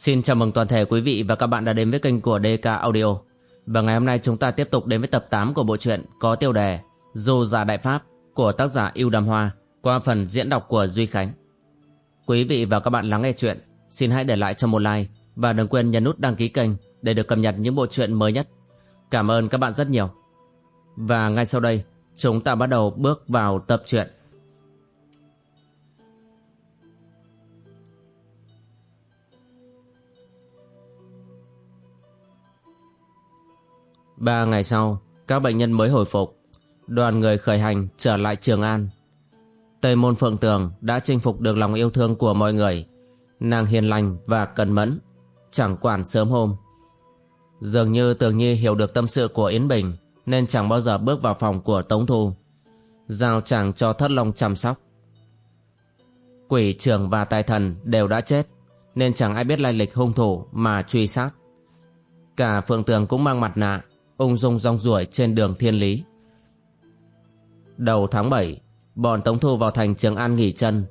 Xin chào mừng toàn thể quý vị và các bạn đã đến với kênh của DK Audio. Và ngày hôm nay chúng ta tiếp tục đến với tập 8 của bộ truyện có tiêu đề Dù giả dạ Đại Pháp của tác giả Yêu Đàm Hoa qua phần diễn đọc của Duy Khánh. Quý vị và các bạn lắng nghe chuyện, xin hãy để lại cho một like và đừng quên nhấn nút đăng ký kênh để được cập nhật những bộ truyện mới nhất. Cảm ơn các bạn rất nhiều. Và ngay sau đây, chúng ta bắt đầu bước vào tập truyện. Ba ngày sau, các bệnh nhân mới hồi phục. Đoàn người khởi hành trở lại Trường An. Tây môn Phượng Tường đã chinh phục được lòng yêu thương của mọi người. Nàng hiền lành và cẩn mẫn, chẳng quản sớm hôm. Dường như Tường Nhi hiểu được tâm sự của Yến Bình nên chẳng bao giờ bước vào phòng của Tống Thu. Giao chàng cho thất long chăm sóc. Quỷ trưởng và tài thần đều đã chết nên chẳng ai biết lai lịch hung thủ mà truy sát. Cả Phượng Tường cũng mang mặt nạ ung dung rong ruổi trên đường thiên lý. Đầu tháng 7, bọn Tống Thu vào thành Trường An nghỉ chân.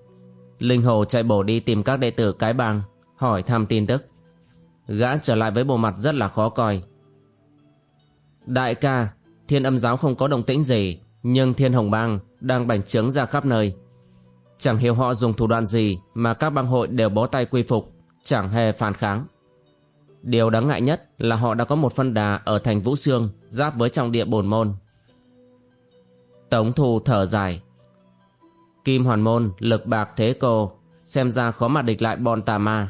Linh Hồ chạy bổ đi tìm các đệ tử cái bang, hỏi thăm tin tức. Gã trở lại với bộ mặt rất là khó coi. Đại ca, thiên âm giáo không có động tĩnh gì, nhưng thiên hồng bang đang bành trướng ra khắp nơi. Chẳng hiểu họ dùng thủ đoạn gì mà các bang hội đều bó tay quy phục, chẳng hề phản kháng. Điều đáng ngại nhất là họ đã có một phân đà ở thành Vũ Sương giáp với trọng địa bồn môn. Tống Thu thở dài. Kim Hoàn Môn, lực bạc thế cô, xem ra khó mặt địch lại bọn tà ma.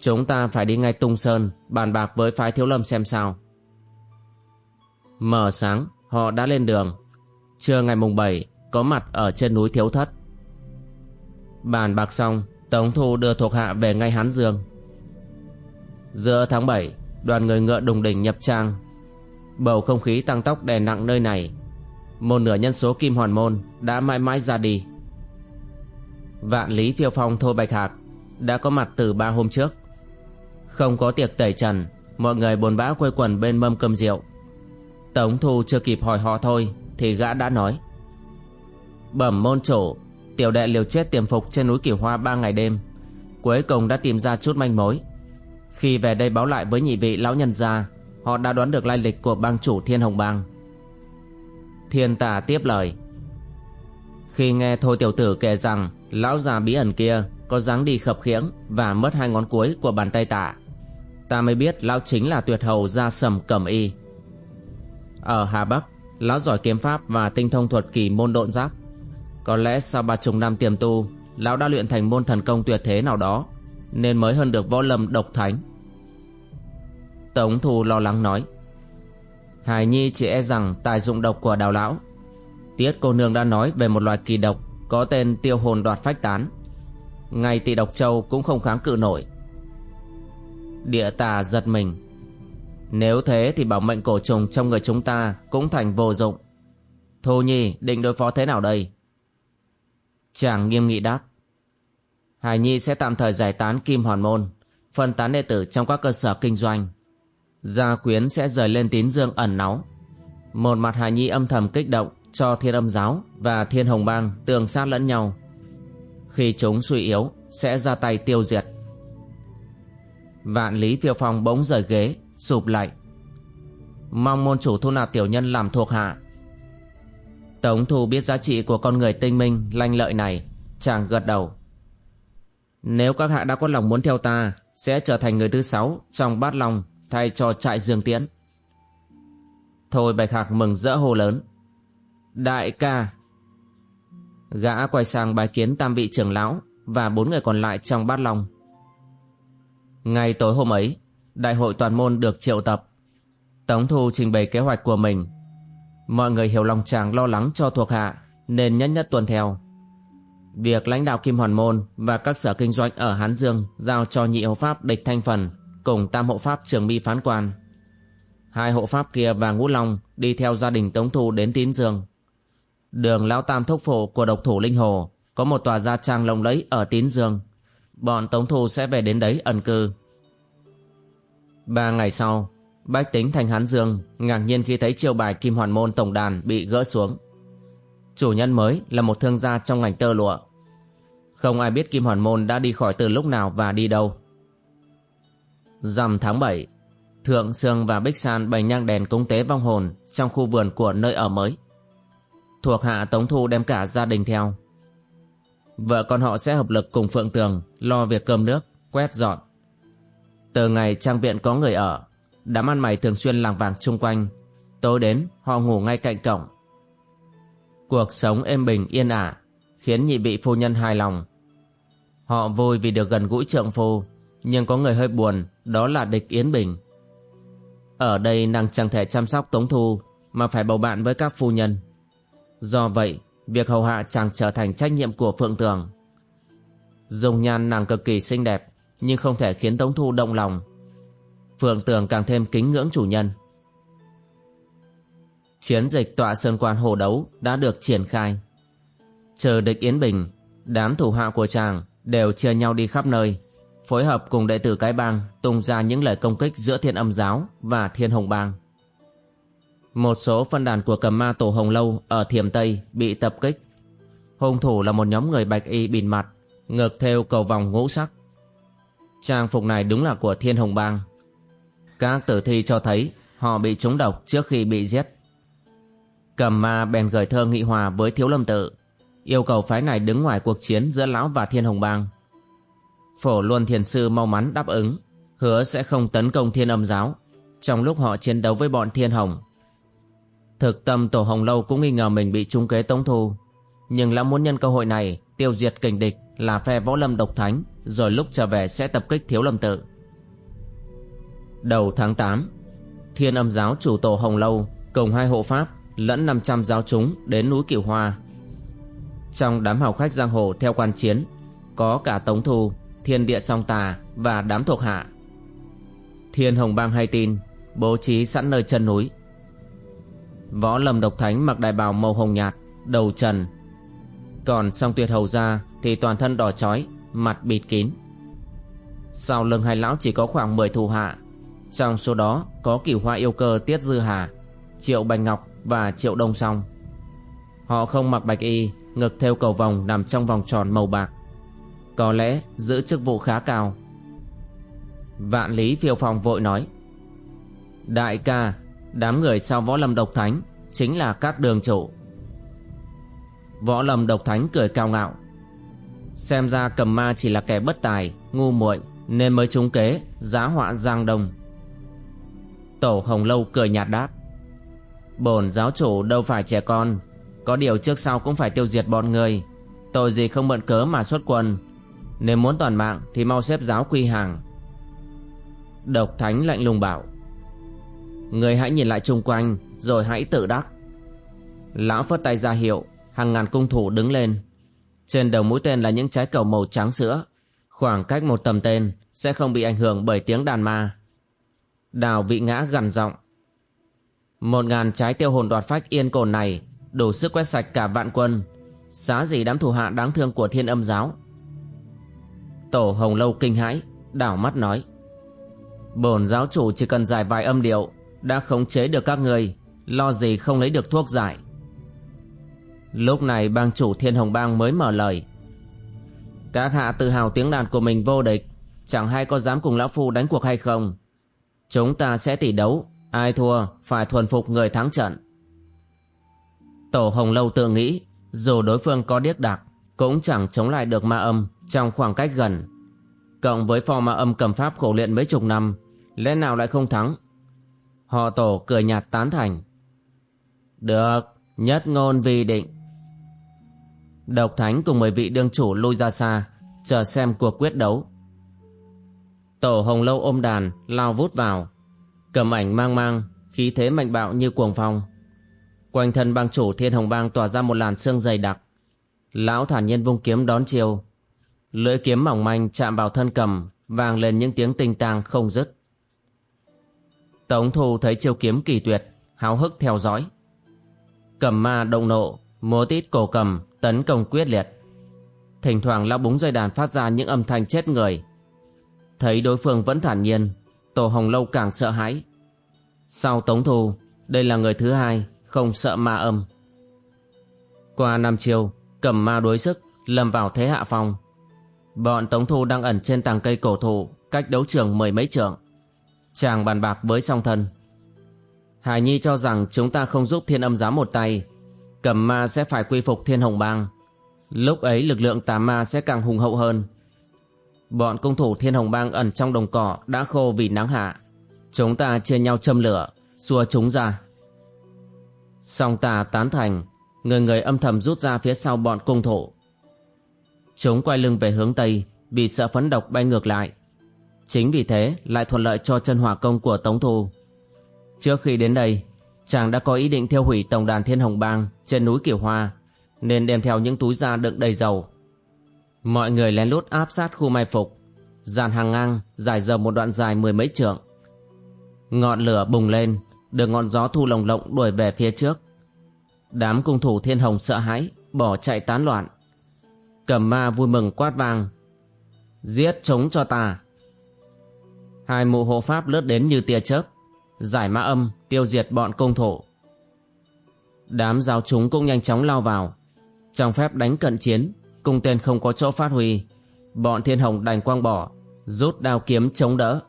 Chúng ta phải đi ngay Tung Sơn, bàn bạc với phái Thiếu Lâm xem sao. Mở sáng, họ đã lên đường. Trưa ngày mùng 7, có mặt ở trên núi Thiếu Thất. Bàn bạc xong, Tống Thu đưa thuộc hạ về ngay Hán Dương. Giữa tháng 7 Đoàn người ngựa đùng đỉnh nhập trang. Bầu không khí tăng tốc đè nặng nơi này. Một nửa nhân số kim hoàn môn Đã mãi mãi ra đi. Vạn lý phiêu phong Thôi Bạch Hạc Đã có mặt từ ba hôm trước. Không có tiệc tẩy trần, Mọi người buồn bã quây quần bên mâm cơm rượu. Tống Thu chưa kịp hỏi họ thôi Thì gã đã nói. Bẩm môn chủ, Tiểu đệ liều chết tiềm phục trên núi Kiều Hoa ba ngày đêm. Cuối cùng đã tìm ra chút manh mối khi về đây báo lại với nhị vị lão nhân gia, Họ đã đoán được lai lịch của bang chủ Thiên Hồng Bang. Thiên tả tiếp lời. Khi nghe Thôi Tiểu Tử kể rằng Lão già bí ẩn kia Có dáng đi khập khiễng Và mất hai ngón cuối của bàn tay tả, Ta mới biết lão chính là tuyệt hầu gia sầm cẩm y. Ở Hà Bắc, Lão giỏi kiếm pháp và tinh thông thuật kỳ môn độn giáp. Có lẽ sau ba chục năm tiềm tu, Lão đã luyện thành môn thần công tuyệt thế nào đó nên mới hơn được võ lâm độc thánh. Tống Thu lo lắng nói, Hải Nhi chỉ e rằng tài dụng độc của đào lão. Tiết cô nương đã nói về một loài kỳ độc Có tên tiêu hồn đoạt phách tán. Ngay tỷ độc châu cũng không kháng cự nổi. Địa tà giật mình. Nếu thế thì bảo mệnh cổ trùng trong người chúng ta Cũng thành vô dụng. Thu Nhi, định đối phó thế nào đây? Chàng nghiêm nghị đáp Hải Nhi sẽ tạm thời giải tán Kim Hoàn Môn, phân tán đệ tử trong các cơ sở kinh doanh. Gia Quyến sẽ rời lên tín dương ẩn náu. Một mặt Hải Nhi âm thầm kích động cho Thiên Âm Giáo và Thiên Hồng Bang tương sát lẫn nhau. Khi chúng suy yếu, sẽ ra tay tiêu diệt. Vạn Lý Phiêu Phong bỗng rời ghế, sụp lại. Mong môn chủ thu nạp tiểu nhân làm thuộc hạ. Tống Thu biết giá trị của con người tinh minh, lanh lợi này, chàng gật đầu. Nếu các hạ đã có lòng muốn theo ta, Sẽ trở thành người thứ sáu Trong bát long thay cho trại dương tiễn. Thôi Bạch Hạc mừng rỡ hô lớn. Đại ca, Gã quay sang bài kiến tam vị trưởng lão Và bốn người còn lại trong bát long. Ngay tối hôm ấy, Đại hội toàn môn được triệu tập, Tống Thu trình bày kế hoạch của mình. Mọi người hiểu lòng chàng lo lắng cho thuộc hạ Nên nhất nhất tuân theo. Việc lãnh đạo Kim Hoàn Môn và các sở kinh doanh ở Hán Dương giao cho nhị hộ pháp địch thanh phần cùng tam hộ pháp trường bi phán quan. Hai hộ pháp kia và Ngũ Long đi theo gia đình Tống Thu đến Tín Dương. Đường Lão Tam Thúc Phụ của độc thủ Linh Hồ có một tòa gia trang lộng lẫy ở Tín Dương. Bọn Tống Thu sẽ về đến đấy ẩn cư. Ba ngày sau, Bách tính thành Hán Dương ngạc nhiên khi thấy chiêu bài Kim Hoàn Môn Tổng đàn bị gỡ xuống. Chủ nhân mới là một thương gia trong ngành tơ lụa. Không ai biết Kim Hoàn Môn đã đi khỏi từ lúc nào và đi đâu. Rằm tháng 7 Thượng Sương và Bích San bày nhang đèn cúng tế vong hồn trong khu vườn của nơi ở mới. Thuộc hạ Tống Thu đem cả gia đình theo. Vợ con họ sẽ hợp lực cùng Phượng Tường lo việc cơm nước, quét dọn. Từ ngày trang viện có người ở, đám ăn mày thường xuyên làng vàng chung quanh. Tối đến, họ ngủ ngay cạnh cổng. Cuộc sống êm bình yên ả, khiến nhị vị phu nhân hài lòng. Họ vui vì được gần gũi trượng phu, nhưng có người hơi buồn, đó là địch Yến Bình. Ở đây nàng chẳng thể chăm sóc Tống Thu, mà phải bầu bạn với các phu nhân. Do vậy, việc hầu hạ chàng trở thành trách nhiệm của Phượng Tường. Dùng nhan nàng cực kỳ xinh đẹp, nhưng không thể khiến Tống Thu động lòng. Phượng Tường càng thêm kính ngưỡng chủ nhân. Chiến dịch tọa sơn quan hồ đấu đã được triển khai. Chờ địch Yến Bình, đám thủ hạ của chàng đều chia nhau đi khắp nơi, phối hợp cùng đệ tử cái bang tung ra những lời công kích giữa thiên âm giáo và thiên hồng bang. Một số phân đàn của cầm ma tổ hồng lâu ở thiểm Tây bị tập kích. Hung thủ là một nhóm người bạch y bịt mặt, ngược theo cầu vòng ngũ sắc. Trang phục này đúng là của thiên hồng bang. Các tử thi cho thấy họ bị trúng độc trước khi bị giết. Cầm ma bèn gửi thơ nghị hòa với thiếu lâm tự, yêu cầu phái này đứng ngoài cuộc chiến giữa lão và thiên hồng bang. Phổ Luân Thiền Sư mau mắn đáp ứng, hứa sẽ không tấn công thiên âm giáo trong lúc họ chiến đấu với bọn thiên hồng. Thực tâm Tổ Hồng Lâu cũng nghi ngờ mình bị trung kế tống thu, nhưng lão muốn nhân cơ hội này tiêu diệt kình địch là phe võ lâm độc thánh rồi lúc trở về sẽ tập kích thiếu lâm tự. Đầu tháng 8, thiên âm giáo chủ tổ Hồng Lâu cùng hai hộ pháp lẫn 500 giáo chúng đến núi Cửu Hoa. Trong đám hào khách giang hồ theo quan chiến, có cả Tống Thu, Thiên Địa Song Tà và đám thuộc hạ. Thiên Hồng Bang hay tin, bố trí sẵn nơi chân núi. Võ Lâm Độc Thánh mặc đại bào màu hồng nhạt, đầu trần. Còn song tuyệt hầu ra thì toàn thân đỏ chói, mặt bịt kín. Sau lưng hai lão chỉ có khoảng 10 thủ hạ. Trong số đó có cửu hoa yêu cơ Tiết Dư Hà, Triệu Bành Ngọc và Triệu Đông xong, Họ không mặc bạch y, ngực theo cầu vòng nằm trong vòng tròn màu bạc. Có lẽ giữ chức vụ khá cao. Vạn Lý phiêu phong vội nói. Đại ca, đám người sau võ lâm độc thánh chính là các đường chủ. Võ lâm độc thánh cười cao ngạo. Xem ra cầm ma chỉ là kẻ bất tài, ngu muội nên mới trúng kế, giá họa giang đông. Tổ Hồng Lâu cười nhạt đáp. Bổn giáo chủ đâu phải trẻ con, có điều trước sau cũng phải tiêu diệt bọn người. Tội gì không mượn cớ mà xuất quân. Nếu muốn toàn mạng thì mau xếp giáo quy hàng. Độc Thánh lạnh lùng bảo. Người hãy nhìn lại chung quanh rồi hãy tự đắc. Lão phất tay ra hiệu, hàng ngàn cung thủ đứng lên. Trên đầu mũi tên là những trái cầu màu trắng sữa. Khoảng cách một tầm tên sẽ không bị ảnh hưởng bởi tiếng đàn ma. Đào vị ngã gằn giọng. Một ngàn trái tiêu hồn đoạt phách yên cồn này đủ sức quét sạch cả vạn quân. Xá gì đám thủ hạ đáng thương của thiên âm giáo. Tổ hồng lâu kinh hãi, đảo mắt nói. Bổn giáo chủ chỉ cần giải vài âm điệu đã khống chế được các người, lo gì không lấy được thuốc giải. Lúc này bang chủ thiên hồng bang mới mở lời. Các hạ tự hào tiếng đàn của mình vô địch, chẳng hay có dám cùng lão phu đánh cuộc hay không. Chúng ta sẽ tỷ đấu, ai thua phải thuần phục người thắng trận. Tổ Hồng Lâu tự nghĩ, dù đối phương có điếc đặc, cũng chẳng chống lại được ma âm trong khoảng cách gần. Cộng với pho ma âm cầm pháp khổ luyện mấy chục năm, lẽ nào lại không thắng? Họ tổ cười nhạt tán thành. Được, nhất ngôn vi định. Độc Thánh cùng mười vị đương chủ lui ra xa, chờ xem cuộc quyết đấu. Tổ Hồng Lâu ôm đàn, lao vút vào. Cầm ảnh mang mang, khí thế mạnh bạo như cuồng phong. Quanh thân bang chủ thiên hồng bang tỏa ra một làn sương dày đặc. Lão thản nhiên vung kiếm đón chiều. Lưỡi kiếm mỏng manh chạm vào thân cầm, vang lên những tiếng tinh tang không dứt. Tống thu thấy chiêu kiếm kỳ tuyệt, háo hức theo dõi. Cầm ma động nộ, múa tít cổ cầm, tấn công quyết liệt. Thỉnh thoảng lão búng dây đàn phát ra những âm thanh chết người. Thấy đối phương vẫn thản nhiên, Tổ Hồng Lâu càng sợ hãi. Sau Tống Thù, đây là người thứ hai không sợ ma âm. Qua năm chiều, cầm ma đối sức, lâm vào thế hạ phong. Bọn Tống Thu đang ẩn trên tàng cây cổ thụ, cách đấu trường mười mấy trượng, Chàng bàn bạc với song thân Hải Nhi cho rằng chúng ta không giúp thiên âm giáo một tay Cẩm ma sẽ phải quy phục thiên hồng bang Lúc ấy lực lượng tà ma sẽ càng hùng hậu hơn Bọn cung thủ thiên hồng bang ẩn trong đồng cỏ đã khô vì nắng hạ. Chúng ta chia nhau châm lửa, Xua chúng ra. Song tà tán thành, Người người âm thầm rút ra phía sau bọn cung thủ. Chúng quay lưng về hướng Tây Vì sợ phấn độc bay ngược lại. Chính vì thế, lại thuận lợi cho chân hỏa công của Tống Thu. Trước khi đến đây, Chàng đã có ý định thiêu hủy tổng đàn thiên hồng bang Trên núi Kiều Hoa, Nên đem theo những túi da đựng đầy dầu. Mọi người lén lút áp sát khu mai phục. Dàn hàng ngang, Dài dầu một đoạn dài mười mấy trượng. Ngọn lửa bùng lên, Được ngọn gió thu lồng lộng đuổi về phía trước. Đám cung thủ thiên hồng sợ hãi, Bỏ chạy tán loạn. Cầm ma vui mừng quát vang. Giết chúng cho ta. Hai mụ hộ pháp lướt đến như tia chớp, Giải mã âm, tiêu diệt bọn cung thủ. Đám giáo chúng cũng nhanh chóng lao vào, Trong phép đánh cận chiến. Cung tên không có chỗ phát huy. Bọn thiên hồng đành quang bỏ, Rút đao kiếm chống đỡ.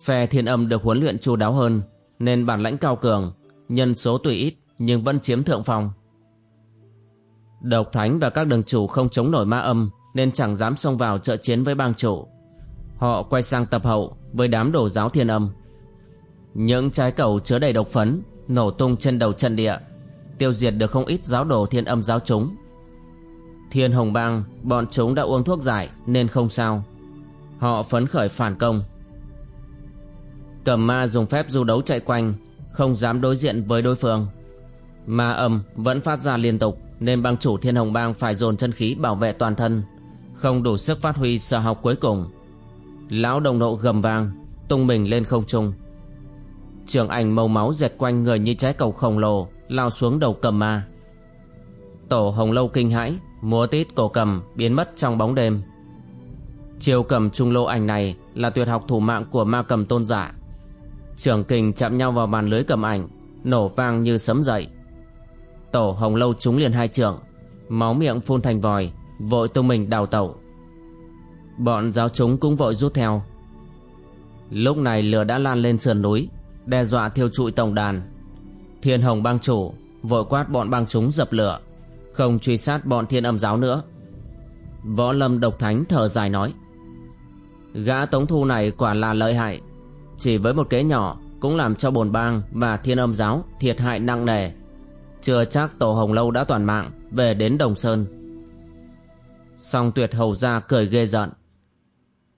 Phe thiên âm được huấn luyện chu đáo hơn, Nên bản lãnh cao cường, Nhân số tùy ít nhưng vẫn chiếm thượng phong. Độc Thánh và các đường chủ không chống nổi ma âm, Nên chẳng dám xông vào trợ chiến với bang chủ. Họ quay sang tập hậu với đám đồ giáo thiên âm. Những trái cầu chứa đầy độc phấn, Nổ tung trên đầu trận địa, Tiêu diệt được không ít giáo đồ thiên âm giáo chúng. Thiên Hồng Bang, Bọn chúng đã uống thuốc giải Nên không sao. Họ phấn khởi phản công. Cầm ma dùng phép du đấu chạy quanh, Không dám đối diện với đối phương. Ma âm vẫn phát ra liên tục, Nên bang chủ Thiên Hồng Bang phải dồn chân khí bảo vệ toàn thân, Không đủ sức phát huy sở học cuối cùng. Lão đồng độ gầm vang, Tung mình lên không trung. Trường ảnh màu máu dệt quanh người như trái cầu khổng lồ, Lao xuống đầu cầm ma. Tổ hồng lâu kinh hãi Múa tít cổ cầm biến mất trong bóng đêm. Chiêu cầm trung lô ảnh này Là tuyệt học thủ mạng của ma cầm tôn giả. Trường kình chạm nhau vào bàn lưới cầm ảnh, Nổ vang như sấm dậy. Tổ hồng lâu trúng liền hai trường, Máu miệng phun thành vòi, Vội tung mình đào tẩu. Bọn giáo chúng cũng vội rút theo. Lúc này lửa đã lan lên sườn núi, Đe dọa thiêu trụi tổng đàn. Thiên hồng bang chủ Vội quát bọn bang chúng dập lửa. Không truy sát bọn thiên âm giáo nữa. Võ lâm độc thánh thở dài nói, Gã tống thu này quả là lợi hại, Chỉ với một kế nhỏ Cũng làm cho bồn bang và thiên âm giáo Thiệt hại nặng nề. Chưa chắc tổ hồng lâu đã toàn mạng Về đến Đồng Sơn. Song tuyệt hầu ra cười ghê giận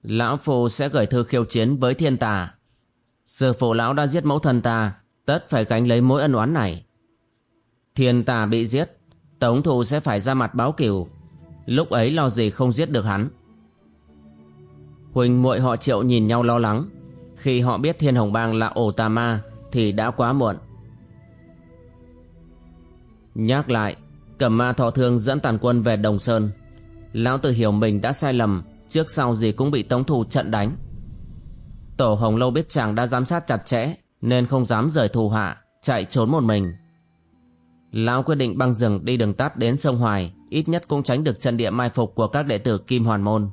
Lão Phu sẽ gửi thư khiêu chiến với thiên tà. Sư phụ lão đã giết mẫu thân ta, Tất phải gánh lấy mối ân oán này. Thiên tà bị giết Tống thù sẽ phải ra mặt báo cửu Lúc ấy lo gì không giết được hắn. Huỳnh muội họ triệu nhìn nhau lo lắng. Khi họ biết thiên hồng bang là ổ tà ma, Thì đã quá muộn. Nhắc lại Cẩm ma thọ thương dẫn tàn quân về Đồng Sơn. Lão tự hiểu mình đã sai lầm, Trước sau gì cũng bị tống thù trận đánh. Tổ Hồng Lâu biết chàng đã giám sát chặt chẽ, Nên không dám rời thù hạ, Chạy trốn một mình. Lão quyết định băng rừng đi đường tắt đến sông Hoài, Ít nhất cũng tránh được trận địa mai phục Của các đệ tử Kim Hoàn Môn.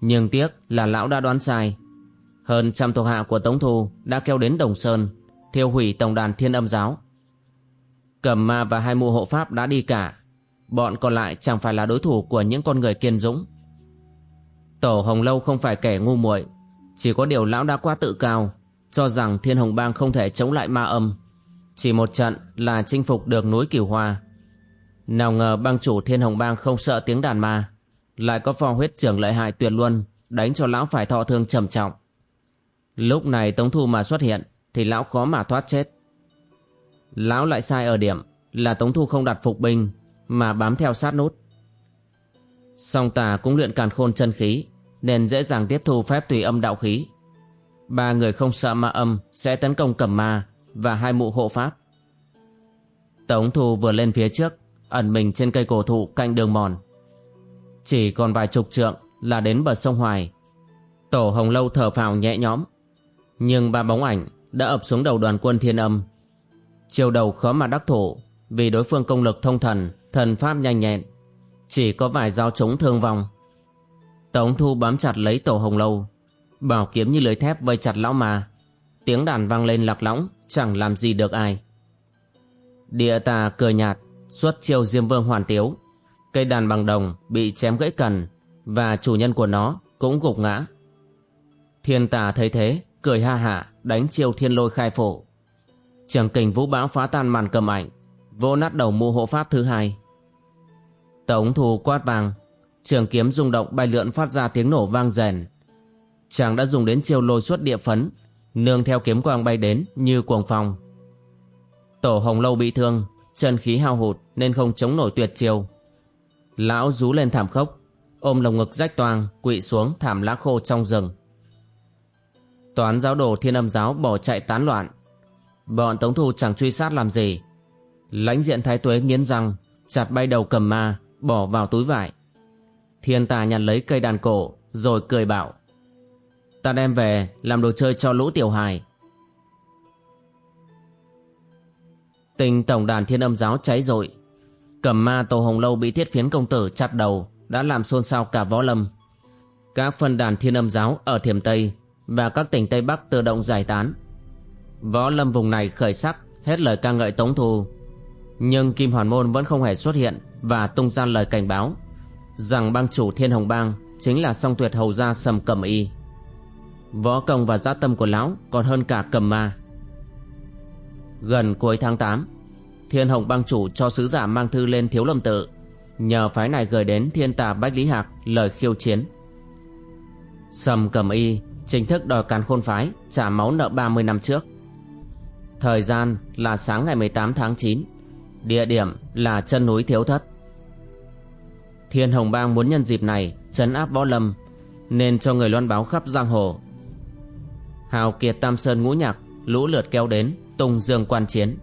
Nhưng tiếc là lão đã đoán sai. Hơn trăm thuộc hạ của Tống Thu Đã kêu đến Đồng Sơn, Thiêu hủy tổng đàn thiên âm giáo. Cẩm ma và hai mụ hộ pháp đã đi cả, Bọn còn lại chẳng phải là đối thủ Của những con người kiên dũng. Tổ Hồng Lâu không phải kẻ ngu muội, Chỉ có điều lão đã quá tự cao, Cho rằng Thiên Hồng Bang không thể chống lại ma âm. Chỉ một trận là chinh phục được núi Cửu Hoa. Nào ngờ bang chủ Thiên Hồng Bang không sợ tiếng đàn ma Lại có phò huyết trưởng lợi hại tuyệt luân Đánh cho lão phải thọ thương trầm trọng. Lúc này Tống Thu mà xuất hiện Thì lão khó mà thoát chết. Lão lại sai ở điểm Là Tống Thu không đặt phục binh Mà bám theo sát nút. Song tà cũng luyện càn khôn chân khí, Nên dễ dàng tiếp thu phép tùy âm đạo khí. Ba người không sợ ma âm Sẽ tấn công cẩm ma và hai mụ hộ pháp. Tống thu vừa lên phía trước, Ẩn mình trên cây cổ thụ cạnh đường mòn. Chỉ còn vài chục trượng Là đến bờ sông Hoài. Tổ hồng lâu thở phào nhẹ nhõm, Nhưng ba bóng ảnh Đã ập xuống đầu đoàn quân thiên âm. Chiều đầu khó mà đắc thủ Vì đối phương công lực thông thần Thần pháp nhanh nhẹn, chỉ có vài dao trúng thương vong. Tống Thu bám chặt lấy tổ hồng lâu, Bảo kiếm như lưới thép vây chặt lão mà Tiếng đàn vang lên lạc lõng. Chẳng làm gì được ai. Địa tà cười nhạt Xuất chiêu diêm vương hoàn tiếu. Cây đàn bằng đồng bị chém gãy cần Và chủ nhân của nó cũng gục ngã. Thiên tà thấy thế, Cười ha hả, đánh chiêu thiên lôi khai phổ. Trường kình vũ bão phá tan màn cầm ảnh, Vô nát đầu mưu hộ pháp thứ hai. Tống thù quát vàng, Trường kiếm rung động bay lượn phát ra tiếng nổ vang rèn. Chàng đã dùng đến chiêu lôi suốt địa phấn Nương theo kiếm quang bay đến như cuồng phong. Tổ hồng lâu bị thương, Chân khí hao hụt nên không chống nổi tuyệt chiêu. Lão rú lên thảm khốc, Ôm lồng ngực rách toang, Quỵ xuống thảm lá khô trong rừng. Toán giáo đồ thiên âm giáo bỏ chạy tán loạn. Bọn Tống Thu chẳng truy sát làm gì. Lãnh diện thái tuế nghiến răng, Chặt bay đầu cầm ma, Bỏ vào túi vải. Thiên tà nhặt lấy cây đàn cổ, Rồi cười bảo. Ta đem về làm đồ chơi cho lũ tiểu hài. Tình tổng đàn thiên âm giáo cháy rội Cầm ma tổ Hồng Lâu bị thiết phiến công tử chặt đầu, Đã làm xôn xao cả võ lâm. Các phân đàn thiên âm giáo ở Thiểm Tây Và các tỉnh Tây Bắc tự động giải tán. Võ lâm vùng này khởi sắc, Hết lời ca ngợi tống thù. Nhưng Kim Hoàn Môn vẫn không hề xuất hiện Và tung ra lời cảnh báo Rằng bang chủ Thiên Hồng Bang Chính là song tuyệt hầu gia Sầm Cẩm Y. Võ công và gia tâm của lão Còn hơn cả cầm ma. Gần cuối tháng 8 Thiên Hồng bang chủ cho sứ giả mang thư lên thiếu lâm tự, Nhờ phái này gửi đến thiên tà Bách Lý Hạc lời khiêu chiến. Sầm cầm y chính thức đòi càn khôn phái trả máu nợ 30 năm trước. Thời gian là sáng ngày 18 tháng 9 Địa điểm là chân núi Thiếu Thất. Thiên Hồng Bang muốn nhân dịp này chấn áp võ lâm, Nên cho người loan báo khắp giang hồ Hào kiệt Tam Sơn ngũ nhạc, lũ lượt kéo đến, tung dương quan chiến.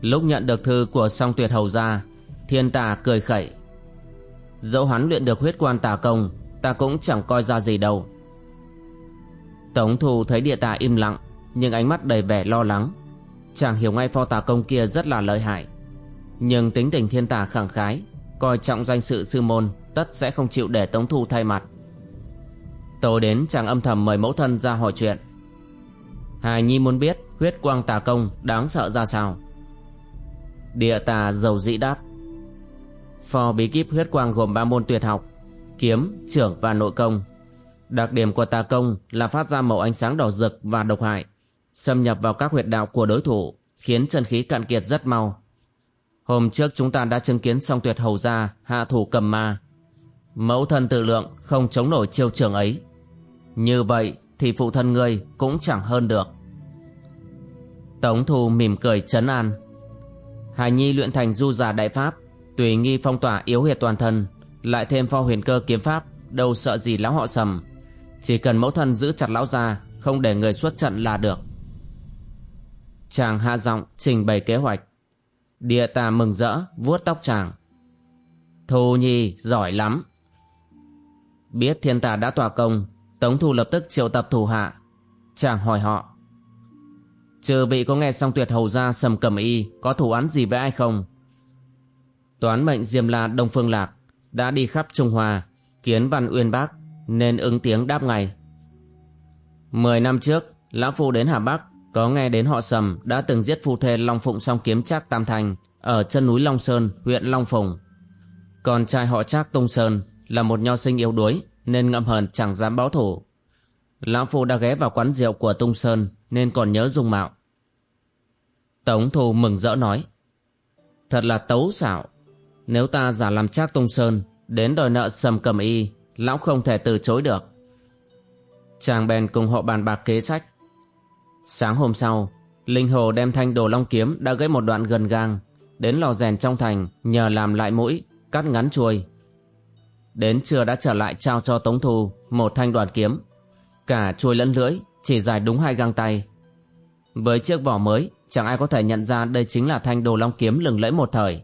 Lúc nhận được thư của song tuyệt hầu gia thiên tà cười khẩy. Dẫu hắn luyện được huyết quan tà công, ta cũng chẳng coi ra gì đâu. Tống thù thấy địa tà im lặng, nhưng ánh mắt đầy vẻ lo lắng. Chàng hiểu ngay pho tà công kia rất là lợi hại. Nhưng tính tình thiên tà khẳng khái, coi trọng danh sự sư môn, tất sẽ không chịu để tống thu thay mặt tối đến chàng âm thầm mời mẫu thân ra hỏi chuyện. Hài nhi muốn biết huyết quang tà công đáng sợ ra sao. Địa tà dầu dĩ đáp. Phò bí kíp huyết quang gồm ba môn tuyệt học, kiếm, trưởng và nội công. Đặc điểm của tà công là phát ra màu ánh sáng đỏ rực và độc hại, xâm nhập vào các huyệt đạo của đối thủ, khiến chân khí cạn kiệt rất mau. Hôm trước chúng ta đã chứng kiến song tuyệt hầu gia hạ thủ cầm ma. Mẫu thân tự lượng không chống nổi chiêu trường ấy như vậy thì phụ thân ngươi cũng chẳng hơn được. Tống Thù mỉm cười chấn an. Hải Nhi luyện thành du giả đại pháp, Tùy nghi phong tỏa yếu huyệt toàn thân, Lại thêm pho huyền cơ kiếm pháp, Đâu sợ gì lão họ sầm. Chỉ cần mẫu thân giữ chặt lão ra Không để người xuất trận là được. Chàng hạ giọng trình bày kế hoạch. Địa tà mừng rỡ, vuốt tóc chàng. Thù nhi giỏi lắm. Biết thiên tà đã tỏa công Tống Thu lập tức triệu tập thủ hạ, Chàng hỏi họ. Trừ vị có nghe xong tuyệt hầu ra sầm cầm y, Có thủ án gì với ai không? Toán mệnh Diêm La Đông Phương Lạc Đã đi khắp Trung Hoa, Kiến văn uyên bác, Nên ứng tiếng đáp ngay. Mười năm trước, Lão Phu đến Hà Bắc, Có nghe đến họ sầm đã từng giết phu thê Long Phụng song kiếm Trác Tam Thành Ở chân núi Long Sơn, huyện Long Phùng Còn trai họ Trác Tung Sơn Là một nho sinh yếu đuối nên ngậm hờn chẳng dám báo thủ. Lão Phu đã ghé vào quán rượu của Tung Sơn nên còn nhớ dung mạo. Tống Thù mừng rỡ nói, Thật là tấu xảo Nếu ta giả làm trác Tung Sơn, Đến đòi nợ sầm cầm y, Lão không thể từ chối được Chàng bèn cùng họ bàn bạc kế sách Sáng hôm sau, Linh Hồ đem thanh đồ long kiếm Đã gãy một đoạn gần gang, Đến lò rèn trong thành Nhờ làm lại mũi, Cắt ngắn chuôi Đến trưa đã trở lại trao cho Tống Thu một thanh đoàn kiếm. Cả chuôi lẫn lưỡi chỉ dài đúng hai găng tay. Với chiếc vỏ mới, chẳng ai có thể nhận ra đây chính là thanh đồ long kiếm lừng lẫy một thời.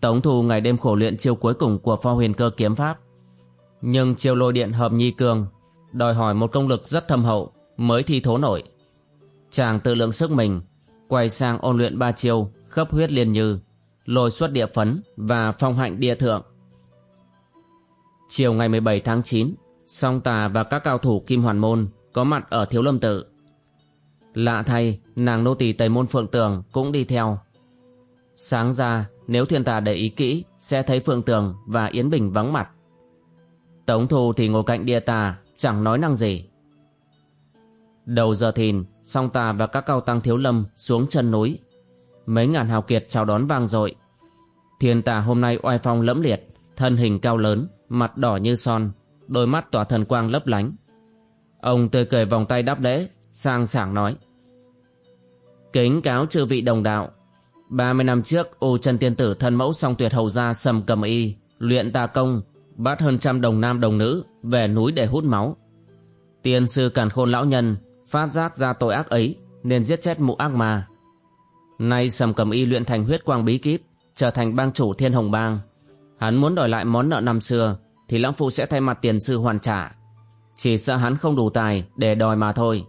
Tống Thu ngày đêm khổ luyện chiêu cuối cùng của pho huyền cơ kiếm pháp. Nhưng chiêu lôi điện hợp nhi cường đòi hỏi một công lực rất thâm hậu mới thi thố nổi. Chàng tự lượng sức mình, quay sang ôn luyện ba chiêu, khớp huyết liên như, lôi xuất địa phấn và phong hạnh địa thượng Chiều ngày 17 tháng 9, Song tà và các cao thủ Kim Hoàn Môn có mặt ở Thiếu Lâm Tự. Lạ thay, nàng nô tỳ Tây Môn Phượng Tường cũng đi theo. Sáng ra, nếu thiên tà để ý kỹ, sẽ thấy Phượng Tường và Yến Bình vắng mặt. Tống Thu thì ngồi cạnh địa tà, chẳng nói năng gì. Đầu giờ thìn, song tà và các cao tăng thiếu lâm xuống chân núi. Mấy ngàn hào kiệt chào đón vang dội. Thiên tà hôm nay oai phong lẫm liệt, thân hình cao lớn, mặt đỏ như son, đôi mắt tỏa thần quang lấp lánh. Ông tươi cười vòng tay đáp lễ, sang sảng nói. Kính cáo chư vị đồng đạo. 30 năm trước, ô chân tiên tử thân mẫu song tuyệt hầu gia sầm cầm y, luyện tà công, bắt hơn trăm đồng nam đồng nữ về núi để hút máu. Tiên sư càn khôn lão nhân phát giác ra tội ác ấy nên giết chết mụ ác ma. Nay sầm cầm y luyện thành huyết quang bí kíp, trở thành bang chủ thiên hồng bang. Hắn muốn đòi lại món nợ năm xưa thì lão phu sẽ thay mặt tiền sư hoàn trả. Chỉ sợ hắn không đủ tài để đòi mà thôi.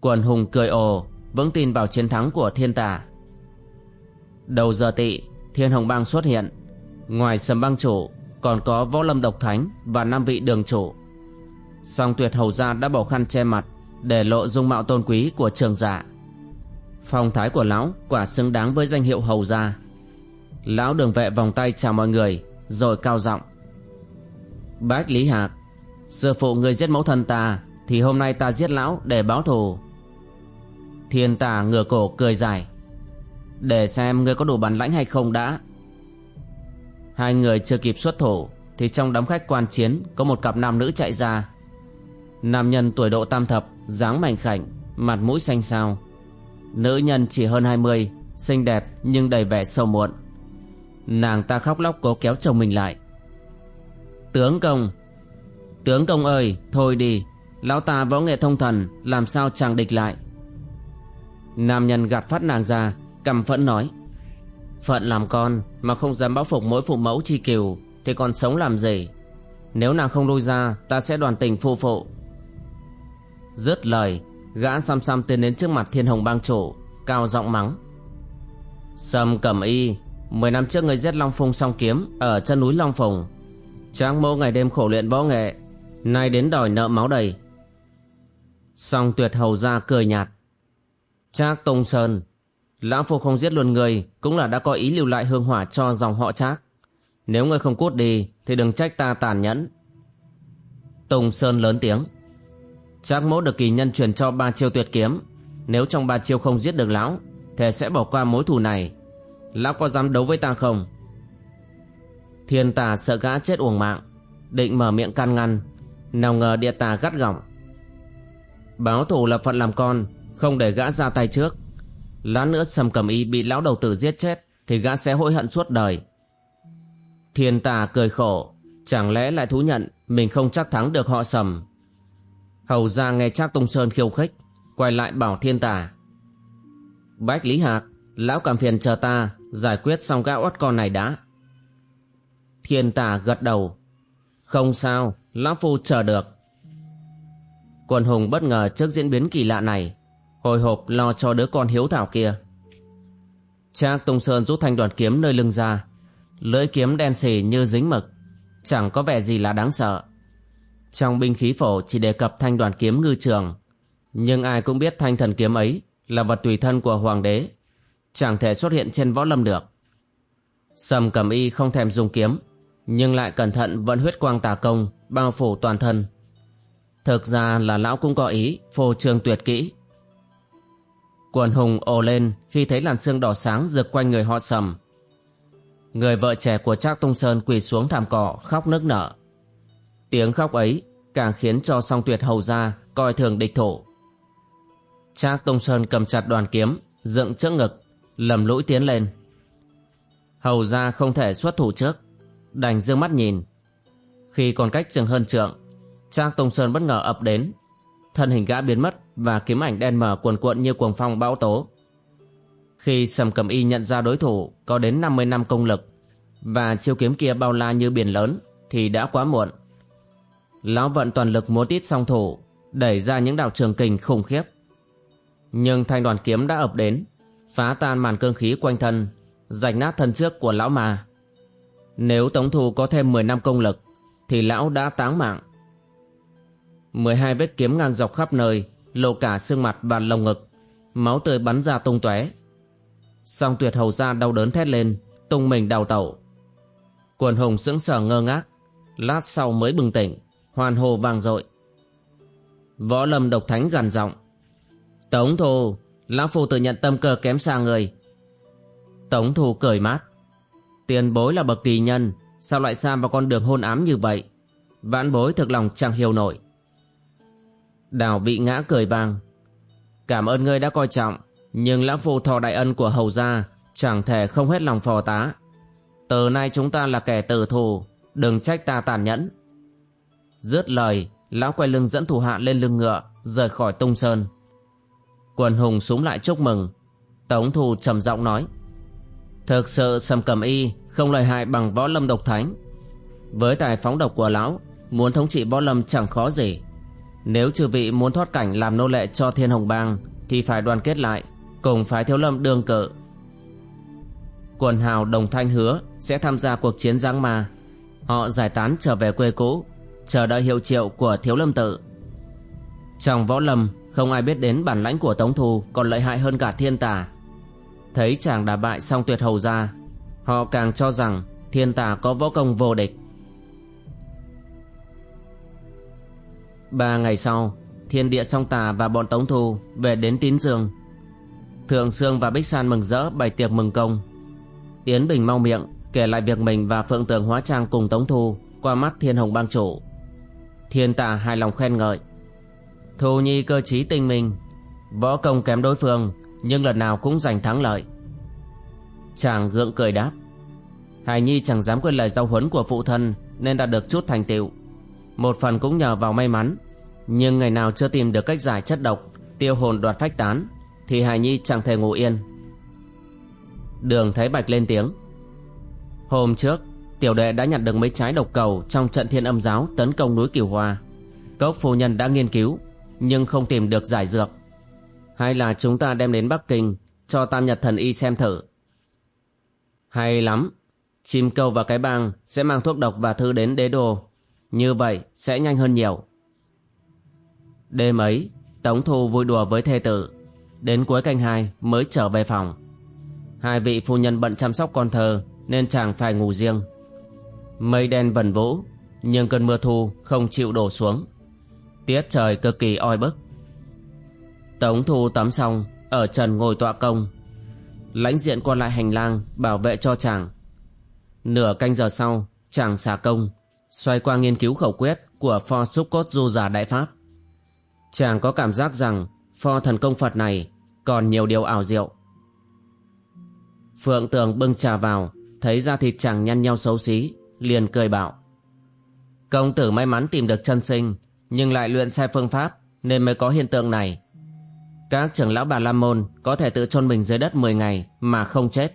Quần hùng cười ồ, vững tin vào chiến thắng của thiên tà. Đầu giờ tị, thiên hồng bang xuất hiện. Ngoài sầm bang chủ, còn có võ lâm độc thánh và năm vị đường chủ. Song tuyệt hầu gia đã bỏ khăn che mặt để lộ dung mạo tôn quý của trường giả. Phong thái của lão quả xứng đáng với danh hiệu hầu gia. Lão đường vệ vòng tay chào mọi người, rồi cao giọng. Bách Lý Hạc, Sư phụ người giết mẫu thân ta, Thì hôm nay ta giết lão để báo thù. Thiên tà ngửa cổ cười dài. Để xem ngươi có đủ bản lãnh hay không đã. Hai người chưa kịp xuất thủ, Thì trong đám khách quan chiến, Có một cặp nam nữ chạy ra. Nam nhân tuổi độ tam thập, dáng mảnh khảnh, Mặt mũi xanh xao. Nữ nhân chỉ hơn 20 Xinh đẹp nhưng đầy vẻ sâu muộn. Nàng ta khóc lóc cố kéo chồng mình lại. Tướng công Tướng công ơi, Thôi đi. Lão ta võ nghệ thông thần, Làm sao chàng địch lại? Nam nhân gạt phát nàng ra Cầm phẫn nói. Phận làm con Mà không dám báo phục mỗi phụ mẫu chi kiều, Thì còn sống làm gì? Nếu nàng không lui ra, Ta sẽ đoàn tình phu phụ. Dứt lời, Gã xăm xăm tiến đến trước mặt thiên hồng bang chủ, Cao giọng mắng. Sâm cẩm y Mười năm trước người giết Long Phùng song kiếm Ở chân núi Long Phùng. Tráng mô ngày đêm khổ luyện võ nghệ, Nay đến đòi nợ máu đầy. Song tuyệt hầu ra cười nhạt. Trác Tông Sơn, Lão Phu không giết luôn người Cũng là đã có ý lưu lại hương hỏa cho dòng họ Trác. Nếu ngươi không cút đi Thì đừng trách ta tàn nhẫn. Tùng Sơn lớn tiếng. Trác Mỗ được kỳ nhân truyền cho ba chiêu tuyệt kiếm. Nếu trong ba chiêu không giết được lão Thì sẽ bỏ qua mối thù này. Lão có dám đấu với ta không? Thiên tà sợ gã chết uổng mạng, Định mở miệng can ngăn. Nào ngờ địa tà gắt gỏng. Báo thủ là phận làm con, Không để gã ra tay trước. Lát nữa sầm cầm y bị lão đầu tử giết chết, Thì gã sẽ hối hận suốt đời. Thiên tà cười khổ, Chẳng lẽ lại thú nhận Mình không chắc thắng được họ sầm? Hầu ra nghe chắc Tung Sơn khiêu khích, Quay lại bảo thiên tà. Bách Lý Hạc, Lão cảm phiền chờ ta. Giải quyết xong gã oát con này đã. Thiên tà gật đầu. Không sao, Lão Phu chờ được. Quân hùng bất ngờ trước diễn biến kỳ lạ này, Hồi hộp lo cho đứa con hiếu thảo kia. Trác Tung Sơn rút thanh đoàn kiếm nơi lưng ra, Lưỡi kiếm đen xì như dính mực, Chẳng có vẻ gì là đáng sợ. Trong binh khí phổ chỉ đề cập thanh đoàn kiếm ngư trường, Nhưng ai cũng biết thanh thần kiếm ấy Là vật tùy thân của hoàng đế. Chẳng thể xuất hiện trên võ lâm được Sầm cầm y không thèm dùng kiếm Nhưng lại cẩn thận vận huyết quang tà công Bao phủ toàn thân Thực ra là lão cũng có ý Phô trương tuyệt kỹ Quần hùng ồ lên Khi thấy làn xương đỏ sáng rực quanh người họ sầm Người vợ trẻ của Trác Tung Sơn quỳ xuống thảm cỏ khóc nức nở. Tiếng khóc ấy càng khiến cho song tuyệt hầu ra coi thường địch thủ. Trác Tung Sơn cầm chặt đoàn kiếm, dựng trước ngực, lầm lũi tiến lên. Hầu ra không thể xuất thủ trước, đành dương mắt nhìn. Khi còn cách chừng hơn trượng, Trác tông Sơn bất ngờ ập đến. Thân hình gã biến mất và kiếm ảnh đen mờ cuồn cuộn như cuồng phong bão tố. Khi Sầm Cầm Y nhận ra đối thủ có đến 50 năm công lực và chiêu kiếm kia bao la như biển lớn thì đã quá muộn. Lão vận toàn lực múa tít song thủ đẩy ra những đạo trường kình khủng khiếp. Nhưng thanh đoàn kiếm đã ập đến phá tan màn cương khí quanh thân rạch nát thân trước của lão ma. Nếu Tống Thu có thêm 10 năm công lực thì lão đã táng mạng. 12 vết kiếm ngang dọc khắp nơi, lộ cả xương mặt và lồng ngực, máu tươi bắn ra tung tóe. Song tuyệt hầu ra đau đớn thét lên, tung mình đào tẩu. Quần hùng sững sờ ngơ ngác, lát sau mới bừng tỉnh, hoàn hồ vang dội. Võ lâm độc thánh gằn giọng Tống thù, lão phu tự nhận tâm cơ kém xa người. Tống Thu cười mát. Tiền bối là bậc kỳ nhân, sao lại xa vào con đường hôn ám như vậy? Vãn bối thực lòng chẳng hiểu nổi. Đào vị ngã cười vang. Cảm ơn ngươi đã coi trọng, nhưng lão phu thọ đại ân của hầu gia chẳng thể không hết lòng phò tá. Từ nay chúng ta là kẻ tử thù, đừng trách ta tàn nhẫn. Dứt lời, lão quay lưng dẫn thủ hạ lên lưng ngựa, rời khỏi tung sơn. Quần hùng súng lại chúc mừng. Tống thù trầm giọng nói. Thực sự sầm cầm y không lợi hại bằng võ lâm độc thánh. Với tài phóng độc của lão, muốn thống trị võ lâm chẳng khó gì. Nếu chư vị muốn thoát cảnh làm nô lệ cho thiên hồng bang thì phải đoàn kết lại, cùng phái thiếu lâm đương cự. Quần hào đồng thanh hứa sẽ tham gia cuộc chiến giáng ma. Họ giải tán trở về quê cũ, chờ đợi hiệu triệu của thiếu lâm tự. Trong võ lâm, không ai biết đến bản lãnh của Tống Thù còn lợi hại hơn cả thiên tà. Thấy chàng đả bại xong tuyệt hầu ra, họ càng cho rằng thiên tà có võ công vô địch. Ba ngày sau, thiên địa song tà và bọn Tống Thu về đến Tín Dương. Thượng Sương và Bích San mừng rỡ bày tiệc mừng công. Yến Bình mau miệng kể lại việc mình và Phượng Tường hóa trang cùng Tống Thu qua mắt Thiên Hồng Bang Chủ. Thiên tà hài lòng khen ngợi. Thu Nhi cơ trí tinh minh, võ công kém đối phương nhưng lần nào cũng giành thắng lợi. Chàng gượng cười đáp. Hải Nhi chẳng dám quên lời giao huấn của phụ thân nên đạt được chút thành tựu. Một phần cũng nhờ vào may mắn Nhưng ngày nào chưa tìm được cách giải chất độc Tiêu hồn đoạt phách tán Thì Hải Nhi chẳng thể ngủ yên Đường Thái Bạch lên tiếng Hôm trước Tiểu đệ đã nhặt được mấy trái độc cầu Trong trận thiên âm giáo tấn công núi Kiều Hoa Cốc phu nhân đã nghiên cứu nhưng không tìm được giải dược Hay là chúng ta đem đến Bắc Kinh Cho Tam Nhật Thần Y xem thử Hay lắm Chim câu và cái bang Sẽ mang thuốc độc và thư đến đế đô như vậy sẽ nhanh hơn nhiều. Đêm ấy, Tống Thu vui đùa với thê tử. Đến cuối canh hai mới trở về phòng. Hai vị phu nhân bận chăm sóc con thơ nên chàng phải ngủ riêng. Mây đen vần vũ, nhưng cơn mưa thu không chịu đổ xuống. Tiết trời cực kỳ oi bức. Tống Thu tắm xong, ở trần ngồi tọa công. Lãnh diện qua lại hành lang bảo vệ cho chàng. Nửa canh giờ sau, chàng xả công xoay qua nghiên cứu khẩu quyết của pho xúc cốt du giả đại pháp. Chàng có cảm giác rằng pho thần công Phật này còn nhiều điều ảo diệu. Phượng Tường bưng trà vào, thấy da thịt chàng nhăn nhau xấu xí, liền cười bảo. Công tử may mắn tìm được chân sinh, nhưng lại luyện sai phương pháp, nên mới có hiện tượng này. Các trưởng lão bà La Môn có thể tự chôn mình dưới đất 10 ngày mà không chết.